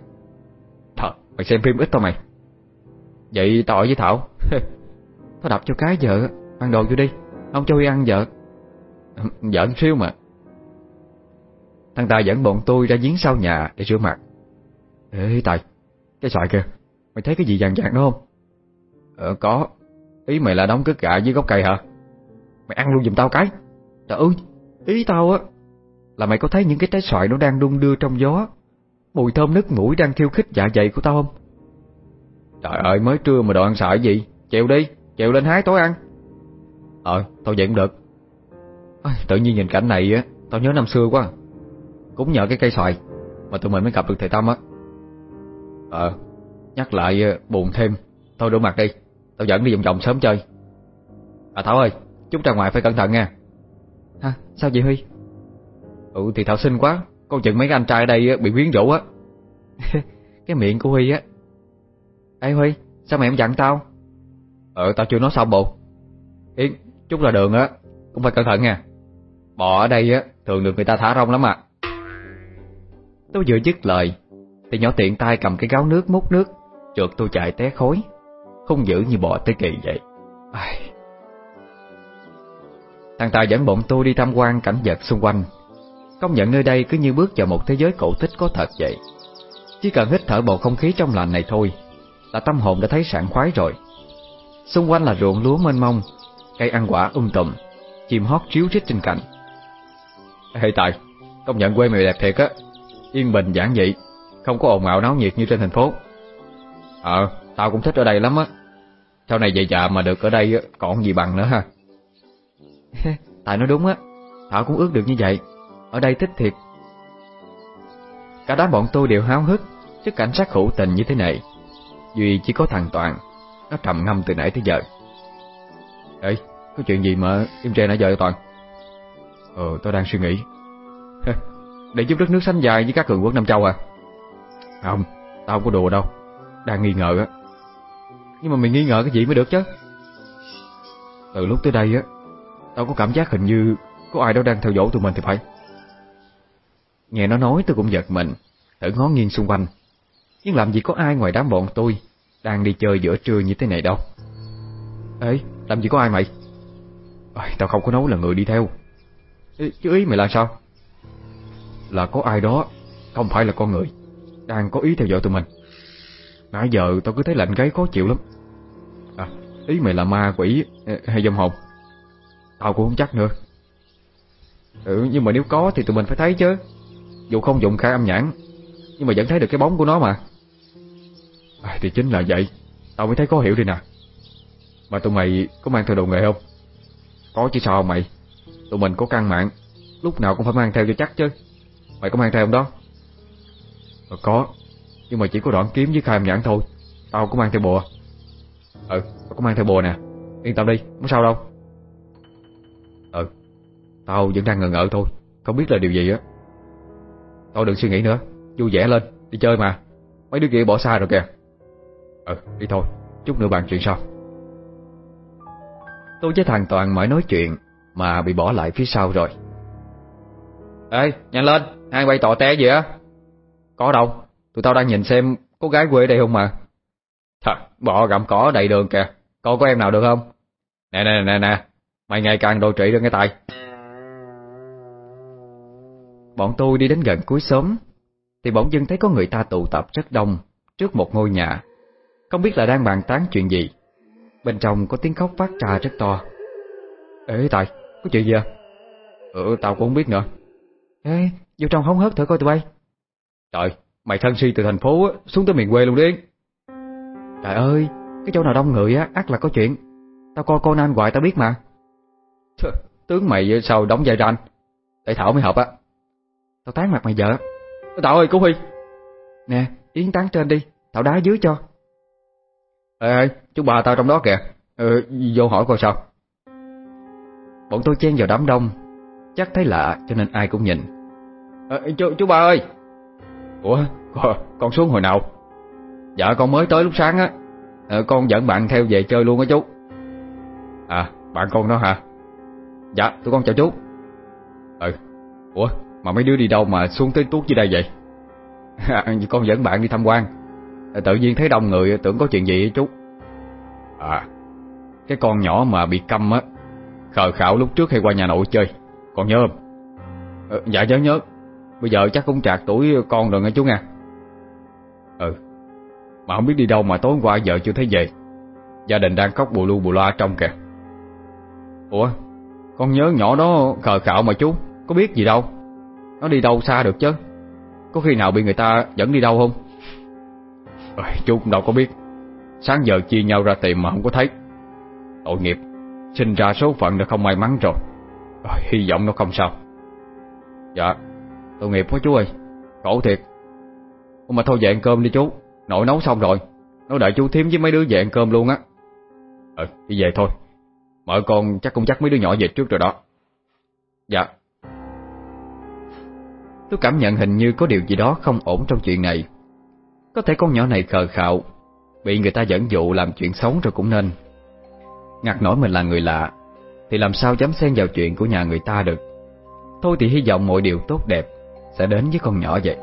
Thật mày xem phim ít thôi mày. Vậy tao với Thảo. *laughs* Tao đập cho cái vợ Ăn đồ vô đi. Không cho Huy ăn vợ. Ừ, Giỡn siêu mà. Thằng Tài dẫn bọn tôi ra giếng sau nhà để rửa mặt. Ê Tài Cái xoài kìa Mày thấy cái gì vàng vàng đó không? Ờ có. Ý mày là đóng cứt gà dưới gốc cây hả? Mày ăn luôn giùm tao cái. Trời ơi Ý tao á Là mày có thấy những cái trái xoài nó đang đung đưa trong gió? Mùi thơm nứt mũi đang khiêu khích dạ dày của tao không? Trời ơi mới trưa mà đồ ăn xài gì? Chịu đi Chịu lên hái tối ăn. Ờ tao vậy cũng được. À, Tự nhiên nhìn cảnh này á Tao nhớ năm xưa quá. Cũng nhờ cái cây xoài Mà tụi mình mới gặp được thầy Tâm á. Ờ Nhắc lại ờ, buồn thêm. Thôi đổ mặt đi. Tao dẫn đi vòng vòng sớm chơi. À Thảo ơi Chút ra ngoài phải cẩn thận nha. Hả? Sao vậy Huy? Ừ thì Thảo xinh quá. Con chừng mấy anh trai ở đây bị quyến rũ á. *laughs* Cái miệng của Huy á. Ê Huy Sao mày em dặn tao? Ờ tao chưa nói xong bộ. Yến Chút ra đường á Cũng phải cẩn thận nha. Bò ở đây á Thường được người ta thả rong lắm à Tôi vừa dứt lời Thì nhỏ tiện tay cầm cái gáo nước múc nước Trượt tôi chạy té khối Không giữ như bò tới kỳ vậy. Ai... Thằng Tài dẫn bọn tôi đi tham quan cảnh vật xung quanh. Công nhận nơi đây cứ như bước vào một thế giới cổ tích có thật vậy. Chỉ cần hít thở bầu không khí trong lành này thôi Là tâm hồn đã thấy sảng khoái rồi. Xung quanh là ruộng lúa mênh mông Cây ăn quả um tùm Chim hót tríu rít trên cành. Ê Tài Công nhận quê mày đẹp thiệt á. Yên bình giản dị Không có ồn ào náo nhiệt như trên thành phố. Ờ Tao cũng thích ở đây lắm á. Sau này về già mà được ở đây còn gì bằng nữa ha. *laughs* Tại nói đúng á Thảo cũng ước được như vậy. Ở đây thích thiệt. Cả đám bọn tôi đều háo hức Trước cảnh sát hữu tình như thế này. Duy chỉ có thằng Toàn Nó trầm ngâm từ nãy tới giờ. Ê, có chuyện gì mà im tre nãy giờ Toàn? Ờ, tôi đang suy nghĩ. *laughs* Để giúp đất nước sánh dài với các cường quốc Nam Châu à. Không, tao không có đùa đâu. Đang nghi ngờ á. Nhưng mà mình nghi ngờ cái gì mới được chứ? Từ lúc tới đây á Tao có cảm giác hình như Có ai đó đang theo dõi tụi mình thì phải. Nghe nó nói tôi cũng giật mình Thử ngó nghiêng xung quanh. Nhưng làm gì có ai ngoài đám bọn tôi Đang đi chơi giữa trưa như thế này đâu. Ê, làm gì có ai mày? À, Tao không có nói là người đi theo. Ê, Chứ ý mày là sao? Là có ai đó Không phải là con người Đang có ý theo dõi tụi mình. Nãy giờ tao cứ thấy lạnh gáy khó chịu lắm. À, ý mày là ma quỷ hay dâm hồn? Tao cũng không chắc nữa. Ừ, nhưng mà nếu có thì tụi mình phải thấy chứ. Dù không dùng khai âm nhãn Nhưng mà vẫn thấy được cái bóng của nó mà. À, Thì chính là vậy. Tao mới thấy khó hiểu đi nè. Mà tụi mày có mang theo đồ nghề không? Có chứ sao mày? Tụi mình có căn mạng Lúc nào cũng phải mang theo cho chắc chứ. Mày có mang theo không đó? Ờ, có. Nhưng mà chỉ có đoạn kiếm với khai nhãn thôi. Tao có mang theo bùa à? Ừ tao có mang theo bùa nè. Yên tâm đi, không sao đâu. Ừ Tao vẫn đang ngờ ngợ thôi. Không biết là điều gì á. Tao đừng suy nghĩ nữa. Vui vẻ lên, Đi chơi mà. Mấy đứa kia bỏ xa rồi kìa. Ừ đi thôi. Chút nữa bàn chuyện sau. Tôi với thằng Toàn mới nói chuyện Mà bị bỏ lại phía sau rồi. Ê, nhanh lên. Hai quay tọ té gì á. Có đâu. Tụi tao đang nhìn xem Có gái quê đây không mà. Thật bọ gặm cỏ đầy đường kìa. Coi có em nào được không? Nè nè nè nè. Mày ngày càng đồ trị đó nghe tài. Bọn tôi đi đến gần cuối xóm Thì bỗng dưng thấy có người ta tụ tập rất đông Trước một ngôi nhà. Không biết là đang bàn tán chuyện gì. Bên trong có tiếng khóc phát ra rất to. Ê Tài Có chuyện gì à Ừ tao cũng không biết nữa. Ê vô trong hóng hớt thử coi tụi bay. Trời Mày thân si từ thành phố xuống tới miền quê luôn đi. Trời ơi Cái chỗ nào đông người á ắt là có chuyện. Tao coi Conan hoài tao biết mà. Tướng mày sao đóng vai ranh? Để Thảo mới hợp á. Tao tán mặt mày vợ. Thảo ơi Cú Huy. Nè Yến tán trên đi. Thảo đá dưới cho. Ê ê Chú bà tao trong đó kìa. Ừ, Vô hỏi coi sao. Bọn tôi chen vào đám đông. Chắc thấy lạ cho nên ai cũng nhìn. À, chú, chú ba ơi. Ủa con, xuống hồi nào? Dạ con mới tới lúc sáng á. À, Con dẫn bạn theo về chơi luôn á chú. À bạn con đó hả? Dạ tụi con chào chú. Ừ. Ủa mà mấy đứa đi đâu mà xuống tới tuốt dưới đây vậy? À, *laughs* Con dẫn bạn đi tham quan. À, Tự nhiên thấy đông người tưởng có chuyện gì chú? À Cái con nhỏ mà bị câm á Khờ khảo lúc trước hay qua nhà nội chơi. Con nhớ không? À, Dạ nhớ nhớ. Bây giờ chắc cũng trạc tuổi con rồi nghe chú nghe, Ừ Mà không biết đi đâu mà tối qua vợ chưa thấy về. Gia đình đang khóc bù lu bù loa trong kìa. Ủa Con nhớ nhỏ đó khờ khạo mà chú Có biết gì đâu. Nó đi đâu xa được chứ? Có khi nào bị người ta dẫn đi đâu không? Ừ, Chú cũng đâu có biết. Sáng giờ chia nhau ra tìm mà không có thấy. Tội nghiệp Sinh ra số phận đã không may mắn rồi. Ừ, Hy vọng nó không sao. Dạ. Tội nghiệp quá chú ơi. Khổ thiệt. Ủa mà thôi về ăn cơm đi chú. Nội nấu xong rồi. Nó đợi chú thím với mấy đứa về ăn cơm luôn á. Ừ đi về thôi. Mợ con chắc cũng chắc mấy đứa nhỏ về trước rồi đó. Dạ. Tôi cảm nhận hình như có điều gì đó không ổn trong chuyện này. Có thể con nhỏ này khờ khạo, Bị người ta dẫn dụ làm chuyện xấu rồi cũng nên. Ngặt nổi mình là người lạ, Thì làm sao dám xen vào chuyện của nhà người ta được. Thôi thì hy vọng mọi điều tốt đẹp. Sẽ đến với con nhỏ vậy.